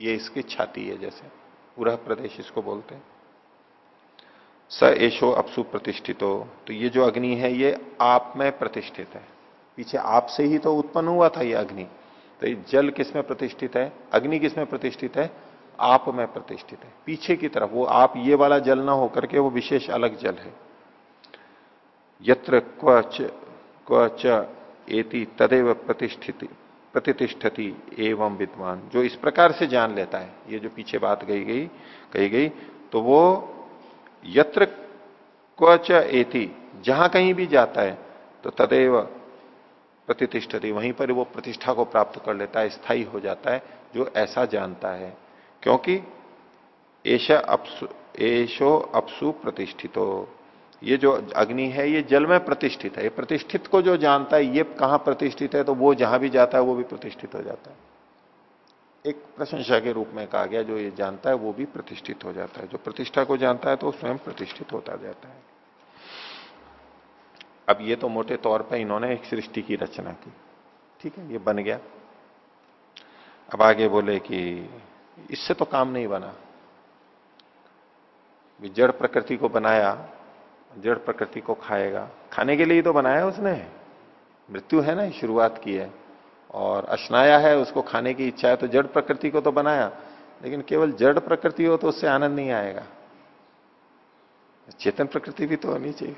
ये इसकी छाती है जैसे पूरा प्रदेश इसको बोलते हैं। स एशो अपसु प्रतिष्ठितो तो ये जो अग्नि है, ये आप में प्रतिष्ठित है। पीछे आप से ही तो उत्पन्न हुआ था ये अग्नि। तो ये जल किसमें प्रतिष्ठित है? अग्नि किसमें प्रतिष्ठित है? आप में प्रतिष्ठित है। पीछे की तरफ़, वो आप ये वाला जल ना होकर के वो विशेष अलग जल है। यत्र क्वच क्वच एति तदेव प्रतिष्ठित। प्रतिष्ठति एवं विद्वान, जो इस प्रकार से जान लेता है। ये जो पीछे बात गई गई, कही गई तो वो यत्र क्वच एति, जहाँ कहीं भी जाता है तो तदेव प्रतिष्ठति, वहीं पर वो प्रतिष्ठा को प्राप्त कर लेता है, स्थायी हो जाता है, जो ऐसा जानता है। क्योंकि ऐशा अपसु एशो अपसु प्रतिष्ठितो। ये जो अग्नि है, ये जल में प्रतिष्ठित है। ये प्रतिष्ठित को जो जानता है, ये कहाँ प्रतिष्ठित है तो वो जहाँ भी जाता है, वो भी प्रतिष्ठित हो जाता है। एक प्रशंसा के रूप में कहा गया, जो ये जानता है, वो भी प्रतिष्ठित हो जाता है। जो प्रतिष्ठा को जानता है तो स्वयं प्रतिष्ठित होता जाता है। अब ये तो मोटे तौर पर इन्होंने एक सृष्टि की रचना की। ठीक है, ये बन गया। अब आगे बोले कि इससे तो काम नहीं बना। जड़ प्रकृति को बनाया जड़ प्रकृति को खाएगा। खाने के लिए तो बनाया उसने। मृत्यु है ना, शुरुआत की है। और अश्नाया है, उसको खाने की इच्छा है तो जड़ प्रकृति को तो बनाया। लेकिन केवल जड़ प्रकृति हो तो उससे आनंद नहीं आएगा। चेतन प्रकृति भी तो होनी चाहिए।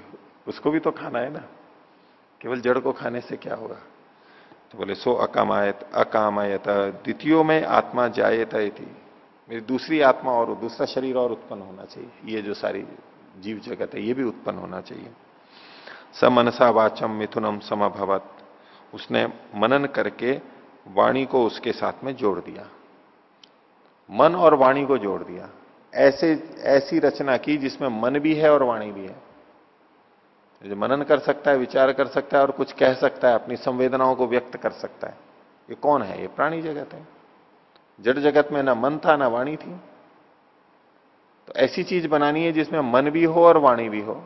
उसको भी तो खाना है ना। केवल जड़ को खाने से क्या होगा? तो बोले, सो अकामायत अकामायत, द्वितीयों में आत्मा जायत थी मेरी दूसरी आत्मा और, दूसरा शरीर और उत्पन्न होना चाहिए। ये जो सारी जीव जगत है, ये भी उत्पन्न होना चाहिए। स मनसा वाचम मिथुनम समभवत। उसने मनन करके वाणी को उसके साथ में जोड़ दिया। मन और वाणी को जोड़ दिया। ऐसे, ऐसी रचना की जिसमें मन भी है और वाणी भी है। जो मनन कर सकता है, विचार कर सकता है और कुछ कह सकता है, अपनी संवेदनाओं को व्यक्त कर सकता है। ये कौन है? ये प्राणी जगत है। जड़ जगत में ना मन था, ना वाणी थी। तो ऐसी चीज़ बनानी है जिसमें मन भी हो और वाणी भी हो।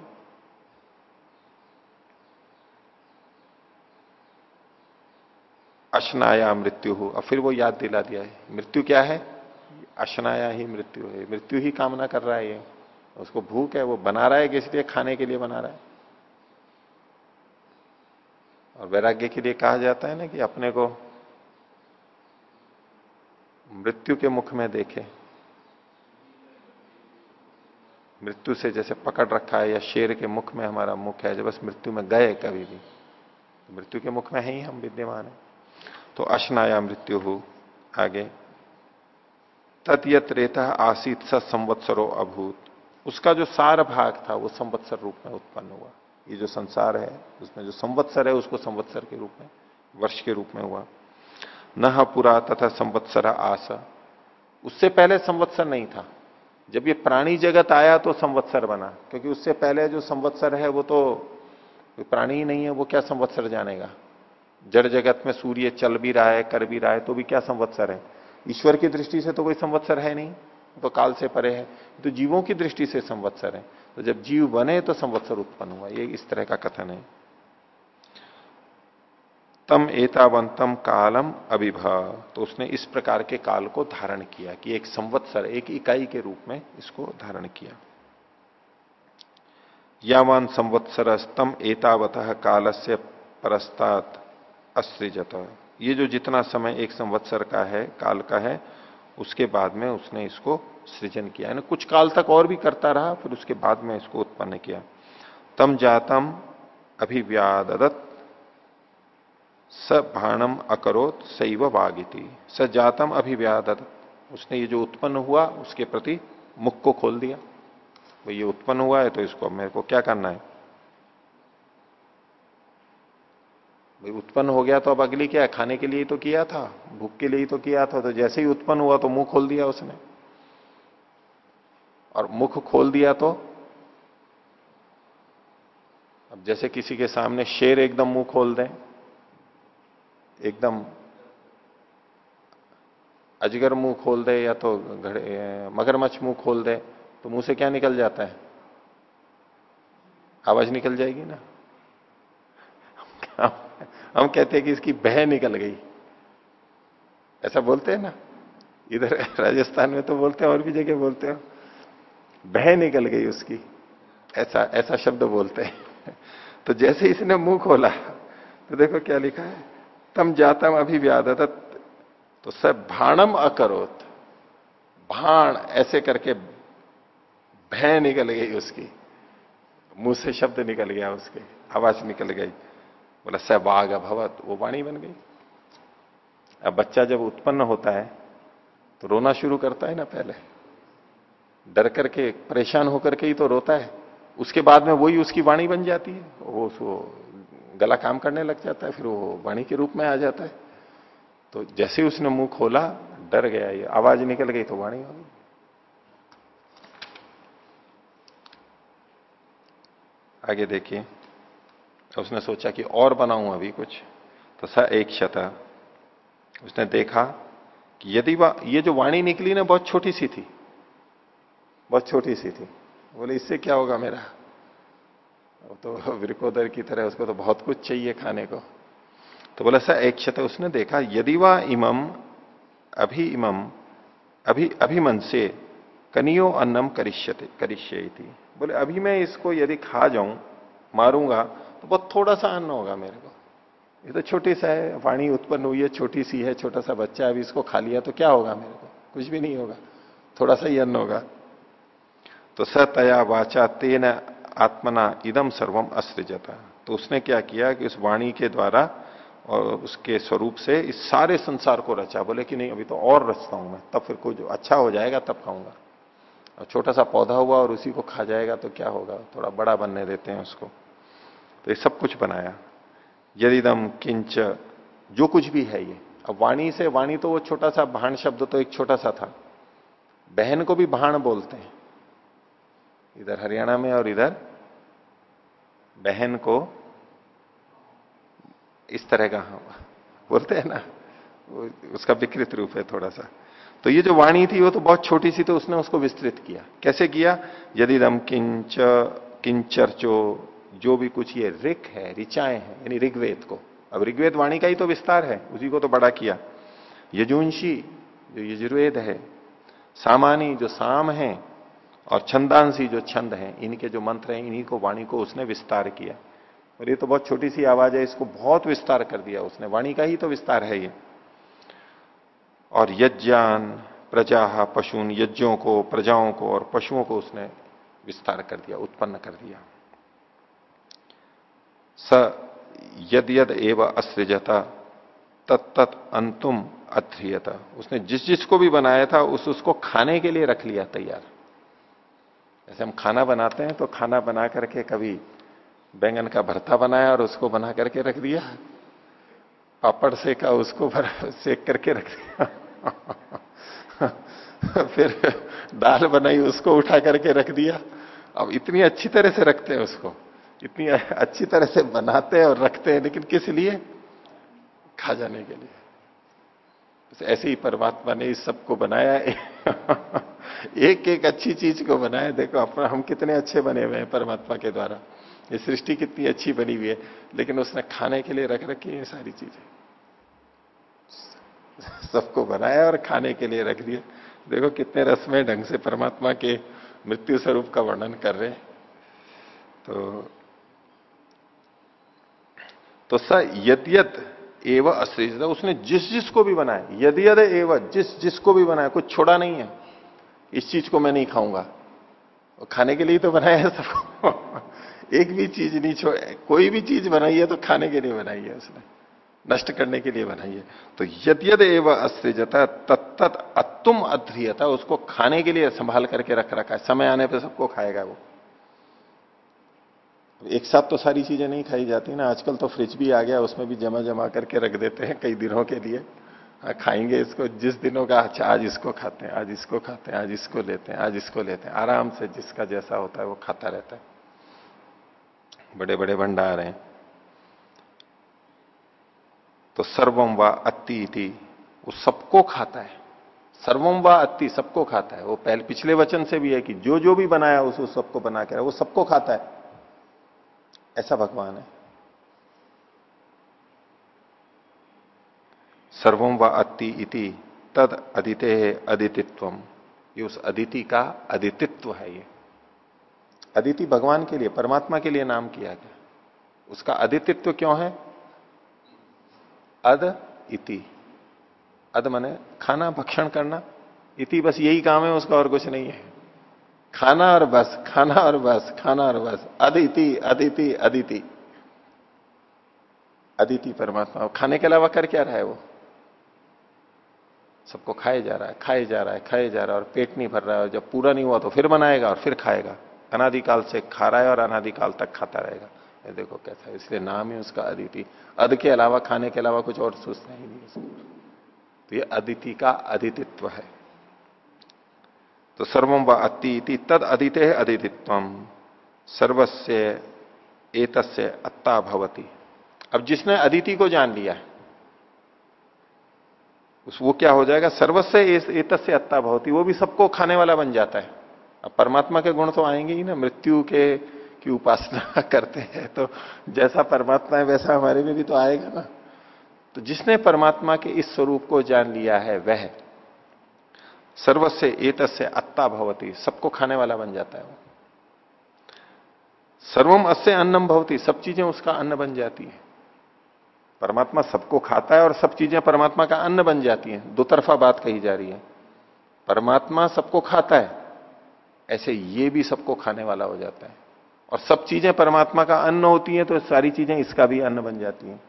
अशनाया मृत्यु। हो और फिर वो याद दिला दिया है। मृत्यु क्या है? अशनाया ही मृत्यु है। मृत्यु ही कामना कर रहा है ये। उसको भूख है, वो बना रहा है किसी लिए खाने के लिए बना रहा है। और वैराग्य के लिए कहा जाता है ना कि अपने को मृत्यु के मुख में देखे। मृत्यु से जैसे पकड़ रखा है या शेर के मुख में हमारा मुख है, जब बस मृत्यु में गए कभी भी तो मृत्यु के मुख में है ही हम विद्यमान है। तो अशनाया मृत्यु हो, आगे। तत्यत रेता आसित स संवत्सरो अभूत। उसका जो सार भाग था, वो संवत्सर रूप में उत्पन्न हुआ। ये जो संसार है, उसमें जो संवत्सर है, उसको संवत्सर के रूप में, वर्ष के रूप में हुआ। न पुरा तथा संवत्सर आस। उससे पहले संवत्सर नहीं था। जब ये प्राणी जगत आया तो संवत्सर बना, क्योंकि उससे पहले जो संवत्सर है वो तो प्राणी ही नहीं है, वो क्या संवत्सर जानेगा? जड़ जगत में सूर्य चल भी रहा है, कर भी रहा है तो भी क्या संवत्सर है? ईश्वर की दृष्टि से तो कोई संवत्सर है नहीं तो काल से परे है तो जीवों की दृष्टि से संवत्सर है। तो जब जीव बने तो संवत्सर उत्पन्न हुआ, ये इस तरह का कथन है। तम एतावंतम कालम अभिभ। तो उसने इस प्रकार के काल को धारण किया कि एक संवत्सर, एक इकाई के रूप में इसको धारण किया। यावान संवत्सर स्तम एतावत काल से परस्तात अस्त्रिजत ये जो जितना समय एक संवत्सर का है, काल का है, उसके बाद में उसने इसको सृजन किया। यानी कुछ काल तक और भी करता रहा, फिर उसके बाद में इसको उत्पन्न किया। तम जातम अभिव्यादत स भाणम अकरोत सैव वागिति। स जातम अभिव्यादत। उसने ये जो उत्पन्न हुआ, उसके प्रति मुख को खोल दिया। वो ये उत्पन्न हुआ है तो इसको मेरे को क्या करना है? भाई उत्पन्न हो गया तो अब अगली क्या खाने के लिए तो किया था, भूख के लिए तो किया था तो जैसे ही उत्पन्न हुआ तो मुँह खोल दिया उसने। और मुख खोल दिया तो अब जैसे किसी के सामने शेर एकदम मुँह खोल दें एकदम अजगर मुँह खोल दे या तो मगरमच्छ मुँह खोल दे तो मुँह से क्या निकल जाता है? आवाज़ निकल जाएगी ना? हम कहते हैं कि इसकी बह निकल गई। ऐसा बोलते हैं ना? इधर राजस्थान में तो बोलते हैं, और भी जगह बोलते हैं। बह निकल गई उसकी। ऐसा ऐसा शब्द बोलते हैं। तो जैसे इसने मुँह खोला तो देखो क्या लिखा है। तम जातम अभिव्यादत तो सब भाणम अकरोत। भाण ऐसे करके भय निकल गई उसकी। मुँह से शब्द निकल गया उसके। आवाज़ निकल गई। बोला स बाघ अभवत। वो वाणी बन गई। अब बच्चा जब उत्पन्न होता है तो रोना शुरू करता है ना पहले। डर करके, परेशान होकर के ही तो रोता है। उसके बाद में वही उसकी वाणी बन जाती है। वो गला काम करने लग जाता है, फिर वो वाणी के रूप में आ जाता है। तो जैसे उसने मुँह खोला, डर गया, ये आवाज़ निकल गई तो वाणी हो गई। आगे देखिए, उसने सोचा कि और बनाऊँ अभी कुछ तो स एक क्षता उसने देखा कि यदि ये जो वाणी निकली ना, बहुत छोटी सी थी। बहुत छोटी सी थी। बोले, इससे क्या होगा मेरा? तो विरकोदर की तरह उसको तो बहुत कुछ चाहिए खाने को। तो बोला, सर, एक क्षत उसने देखा, यदि वा इमम, अभी इमम, अभी अभिमन से कनियो अन्नम करिष्यते करिष्य थी बोले, अभी मैं इसको यदि खा जाऊँ, मारूँगा तो बहुत थोड़ा सा अन्न होगा मेरे को। ये तो छोटी सा है, वाणी उत्पन्न हुई है, छोटी सी है, छोटा सा बच्चा अभी इसको खा लिया तो क्या होगा मेरे को? कुछ भी नहीं होगा, थोड़ा सा ही अन्न होगा। तो सतया वाचा तेन आत्मना इदम सर्वम असृजता तो उसने क्या किया कि उस वाणी के द्वारा और उसके स्वरूप से इस सारे संसार को रचा। बोले कि नहीं, अभी तो और रचता हूँ मैं। तब फिर जो अच्छा हो जाएगा तब खाऊँगा। और छोटा सा पौधा हुआ और उसी को खा जाएगा तो क्या होगा? थोड़ा बड़ा बनने देते हैं उसको। तो ये सब कुछ बनाया। यदिदम किंच, जो कुछ भी है ये। अब वाणी से, वाणी तो वो छोटा सा भाण शब्द तो एक छोटा सा था। बहन को भी भाण बोलते हैं। इधर हरियाणा में और इधर बहन को इस तरह का बोलते हैं ना उसका विकृत रूप है थोड़ा सा। तो ये जो वाणी थी, वो तो बहुत छोटी सी तो उसने उसको विस्तृत किया। कैसे किया? यदि दम किंच किंचर्चो जो भी कुछ ये रिक है, ऋचाएँ हैं, यानी ऋग्वेद को। अब ऋग्वेद वाणी का ही तो विस्तार है, उसी को तो बड़ा किया। यजुंशी, जो यजुर्वेद है, सामानी जो साम है और छंदांशी जो छंद है, इनके जो मंत्र हैं, इन्हीं को, वाणी को उसने विस्तार किया। और ये तो बहुत छोटी सी आवाज़ है, इसको बहुत विस्तार कर दिया उसने। वाणी का ही तो विस्तार है ये। और यज्ञान, प्रजा, पशुन, यज्ञों को, प्रजाओं को और पशुओं को उसने विस्तार कर दिया, उत्पन्न कर दिया। स यद यद एव असृजता तत्त अंतुम अथ्रियता उसने जिस जिसको भी बनाया था, उस उसको खाने के लिए रख लिया, तैयार। जैसे हम खाना बनाते हैं तो खाना बना करके कभी बैंगन का भरता बनाया और उसको बना करके रख दिया। पापड़ सेका, उसको भर, सेक करके रख दिया। फिर दाल बनाई, उसको उठा करके रख दिया। अब इतनी अच्छी तरह से रखते हैं उसको। इतनी अच्छी तरह से बनाते हैं और रखते हैं, लेकिन किस लिए? खा जाने के लिए। ऐसे ही परमात्मा ने इस सबको बनाया एक एक अच्छी चीज़ को बनाया देखो, अपना हम कितने अच्छे बने हुए हैं परमात्मा के द्वारा। ये सृष्टि कितनी अच्छी बनी हुई है। लेकिन उसने खाने के लिए रख रखी है सारी चीज़ें। सबको बनाया और खाने के लिए रख दिया। देखो, कितने रसमय ढंग से परमात्मा के मृत्यु स्वरूप का वर्णन कर रहे तो तो स यद्यत एव अश्रेष उसने जिस जिस को भी बनाया, यदि यद एव, जिस जिसको भी बनाया कुछ छोड़ा नहीं है। इस चीज़ को मैं नहीं खाऊँगा। खाने के लिए तो बनाया है एक भी चीज़ नहीं छोड़, कोई भी चीज़ बनाई है तो खाने के लिए बनाई है उसने। नष्ट करने के लिए बनाई है। तो यद यद एव अस्त्रिजता तत्त अतुम अध्रियता, उसको खाने के लिए संभाल करके रख रखा है। समय आने पर सबको खाएगा वो। एक साथ तो सारी चीज़ें नहीं खाई जाती ना। आजकल तो फ्रिज भी आ गया उसमें भी जमा जमा करके रख देते हैं कई दिनों के लिए। हाँ, खाएँगे इसको जिस दिनों का अच्छा आज इसको खाते हैं आज इसको खाते हैं आज इसको लेते हैं आज इसको लेते हैं। आराम से जिसका जैसा होता है वो खाता रहता है। बड़े बड़े भंडार हैं। तो सर्वम व अति वो सबको खाता है। सर्वम व अति सबको खाता है। वो पहले पिछले वचन से भी है कि जो जो भी बनाया उस सबको बना के वो सबको खाता है। ऐसा भगवान है। सर्वम व अति इति तद अदिते अदितित्व। ये उस अदिति का अदितित्व है ये। अदिति भगवान के लिए परमात्मा के लिए नाम किया गया। उसका अदितित्व क्यों है? अद इति। अद मने खाना भक्षण करना। इति बस यही काम है उसका और कुछ नहीं है। खाना और बस, खाना और बस, खाना और बस। अदिति अदिति अदिति। अदिति परमात्मा। खाने के अलावा कर क्या रहा है वो? सबको खाए जा रहा है खाए जा रहा है खाए जा रहा है और पेट नहीं भर रहा है। और जब पूरा नहीं हुआ तो फिर बनाएगा और फिर खाएगा। अनादिकाल से खा रहा है और अनादिकाल तक खाता रहेगा। ये देखो कैसा है। इसलिए नाम ही उसका अदिति। अद के अलावा खाने के अलावा कुछ और सोचना ही नहीं उसको। तो ये अदिति का अदितित्व है। तो सर्वम व अति तद अदिते अदितित्व सर्वस्य एतस्य अत्ता भवती। अब जिसने अदिति को जान लिया उस वो क्या हो जाएगा? सर्वस्व एतस्य अत्ता भवती, वो भी सबको खाने वाला बन जाता है। अब परमात्मा के गुण तो आएँगे ही ना, मृत्यु के, की उपासना करते हैं तो जैसा परमात्मा है वैसा हमारे में भी तो आएगा ना। तो जिसने परमात्मा के इस स्वरूप को जान लिया है, वह सर्वस्व एतस्य अत्ता भवती, सबको खाने वाला बन जाता है वो। सर्वम अस्य अन्नम भवती, सब चीज़ें उसका अन्न बन जाती है। परमात्मा सबको खाता है और सब चीज़ें परमात्मा का अन्न बन जाती हैं। दो तरफा बात कही जा रही है। परमात्मा सबको खाता है, ऐसे ये भी सबको खाने वाला हो जाता है। और सब चीज़ें परमात्मा का अन्न होती हैं तो सारी चीज़ें इसका भी अन्न बन जाती हैं।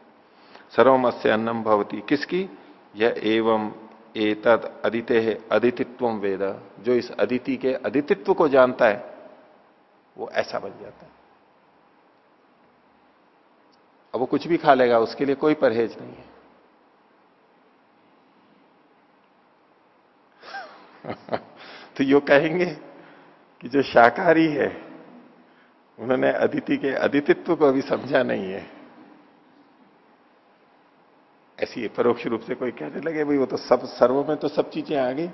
सर्वम अस्य अन्नम भवती। किसकी? यह एवं एतद अदिते है अदितित्व वेद। जो इस अदिति के अदितित्व को जानता है, वो ऐसा बन जाता है। अब वो कुछ भी खा लेगा, उसके लिए कोई परहेज नहीं है। तो यो कहेंगे कि जो शाकाहारी है, उन्होंने अदिति के अदितित्व को अभी समझा नहीं है। ऐसी परोक्ष रूप से कोई कहने लगे, भाई, वो तो सब, सर्व में तो सब चीज़ें आ गई।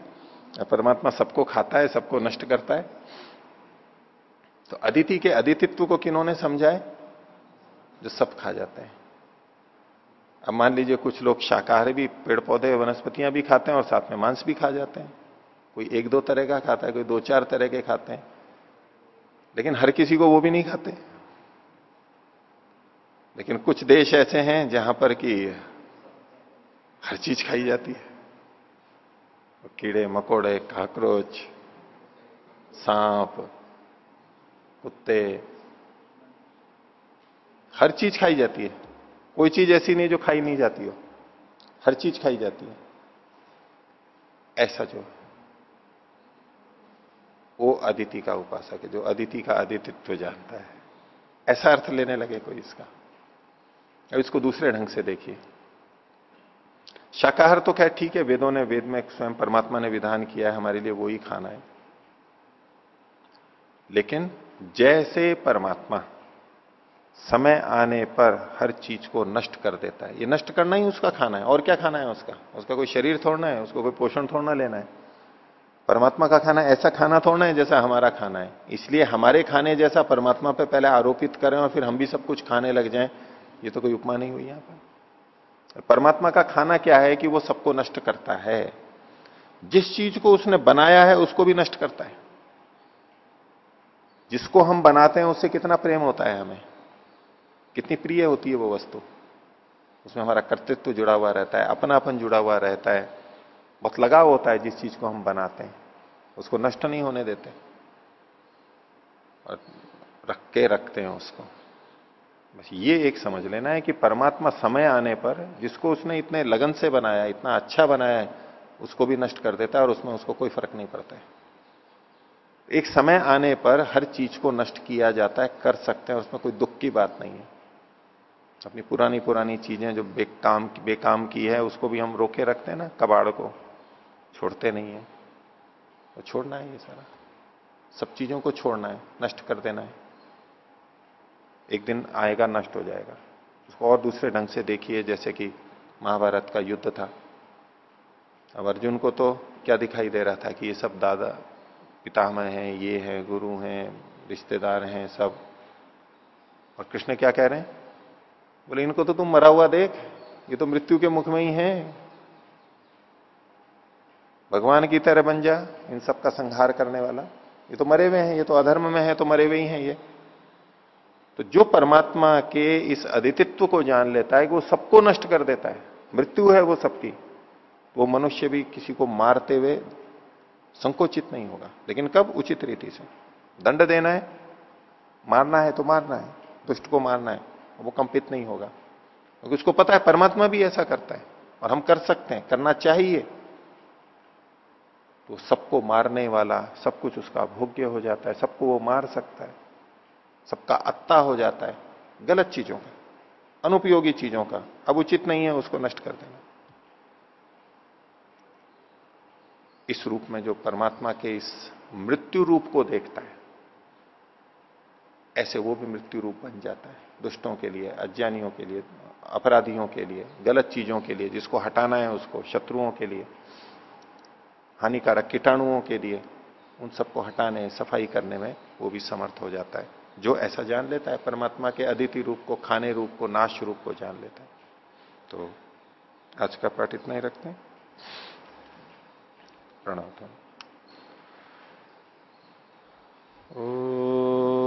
परमात्मा सबको खाता है, सबको नष्ट करता है। तो अदिति के अदितित्व को किन्होंने समझा है जो सब खा जाते हैं। अब मान लीजिए कुछ लोग शाकाहारी भी पेड़ पौधे वनस्पतियाँ भी खाते हैं और साथ में मांस भी खा जाते हैं। कोई एक दो तरह का खाता है, कोई दो चार तरह के खाते हैं। लेकिन हर किसी को वो भी नहीं खाते। लेकिन कुछ देश ऐसे हैं जहाँ पर कि हर चीज़ खाई जाती है। कीड़े, मकोड़े, काकरोच, सांप, कुत्ते, हर चीज़ खाई जाती है। कोई चीज़ ऐसी नहीं जो खाई नहीं जाती हो। हर चीज़ खाई जाती है। ऐसा जो वो अदिति का उपासक है, जो अदिति का अदितित्व जानता है। ऐसा अर्थ लेने लगे कोई इसका। अब इसको दूसरे ढंग से देखिए। शाकाहार तो खैर ठीक है, वेदों ने, वेद में स्वयं परमात्मा ने विधान किया है, हमारे लिए वो ही खाना है। लेकिन जैसे परमात्मा समय आने पर हर चीज़ को नष्ट कर देता है, ये नष्ट करना ही उसका खाना है, और क्या खाना है उसका? उसका कोई शरीर थोड़ना है, उसको कोई पोषण थोड़ना लेना है। परमात्मा का खाना ऐसा खाना थोड़ना है जैसा हमारा खाना है। इसलिए हमारे खाने जैसा परमात्मा पे पहले आरोपित करें और फिर हम भी सब कुछ खाने लग जाएँ, ये तो कोई उपमा नहीं हुई यहाँ पर। परमात्मा का खाना क्या है कि वो सबको नष्ट करता है? जिस चीज़ को उसने बनाया है, उसको भी नष्ट करता है। जिसको हम बनाते हैं, उससे कितना प्रेम होता है हमें? कितनी प्रिय होती है वो वस्तु। उसमें हमारा कर्तृत्व जुड़ा हुआ रहता है, अपनापन जुड़ा हुआ रहता है। बहुत लगाव होता है जिस चीज़ को हम बनाते हैं। उसको नष्ट नहीं होने देते। और रख के रखते हैं उसको। बस ये एक समझ लेना है कि परमात्मा समय आने पर, जिसको उसने इतने लगन से बनाया, इतना अच्छा बनाया है, उसको भी नष्ट कर देता है और उसमें उसको कोई फ़र्क नहीं पड़ता है। एक समय आने पर हर चीज़ को नष्ट किया जाता है, कर सकते हैं उसमें कोई दुख की बात नहीं है। अपनी पुरानी पुरानी चीज़ें जो बेकाम बेकाम की है, उसको भी हम रोके रखते हैं ना, कबाड़ को, छोड़ते नहीं है। तो छोड़ना है ये सारा। सब चीज़ों को छोड़ना है, नष्ट कर देना है। एक दिन आएगा, नष्ट हो जाएगा। उसको और दूसरे ढंग से देखिए, जैसे कि महाभारत का युद्ध था। अब अर्जुन को तो क्या दिखाई दे रहा था कि ये सब दादा, पितामह हैं, ये हैं, गुरु हैं, रिश्तेदार हैं, सब। और कृष्ण क्या कह रहे हैं? बोले, इनको तो तुम मरा हुआ देख, ये तो मृत्यु के मुख में ही है। भगवान की तरह बन जा, इन सब का संहार करने वाला। ये तो मरे हुए हैं, ये तो अधर्म में है तो मरे हुए ही हैं ये। तो जो परमात्मा के इस अदितित्व को जान लेता है वो सबको नष्ट कर देता है, मृत्यु है वो सबकी, वो मनुष्य भी किसी को मारते हुए संकोचित नहीं होगा। लेकिन कब? उचित रीति से। दंड देना है, मारना है तो मारना है, दुष्ट को मारना है, वो कंपित नहीं होगा। क्योंकि उसको पता है, परमात्मा भी ऐसा करता है और हम कर सकते हैं, करना चाहिए। तो सबको मारने वाला सब कुछ उसका भोग्य हो जाता है, सबको वो मार सकता है। सबका अत्ता हो जाता है। गलत चीज़ों का, अनुपयोगी चीज़ों का। अब उचित नहीं है, उसको नष्ट कर देना। इस रूप में जो परमात्मा के इस मृत्यु रूप को देखता है, ऐसे वो भी मृत्यु रूप बन जाता है। दुष्टों के लिए, अज्ञानियों के लिए, अपराधियों के लिए, गलत चीज़ों के लिए, जिसको हटाना है उसको, शत्रुओं के लिए, हानिकारक कीटाणुओं के लिए, उन सबको हटाने, सफ़ाई करने में वो भी समर्थ हो जाता है। जो ऐसा जान लेता है, परमात्मा के अदिति रूप को, खाने रूप को, नाश रूप को जान लेता है। तो आज का पाठ इतना ही रखते हैं। प्रणाम ओ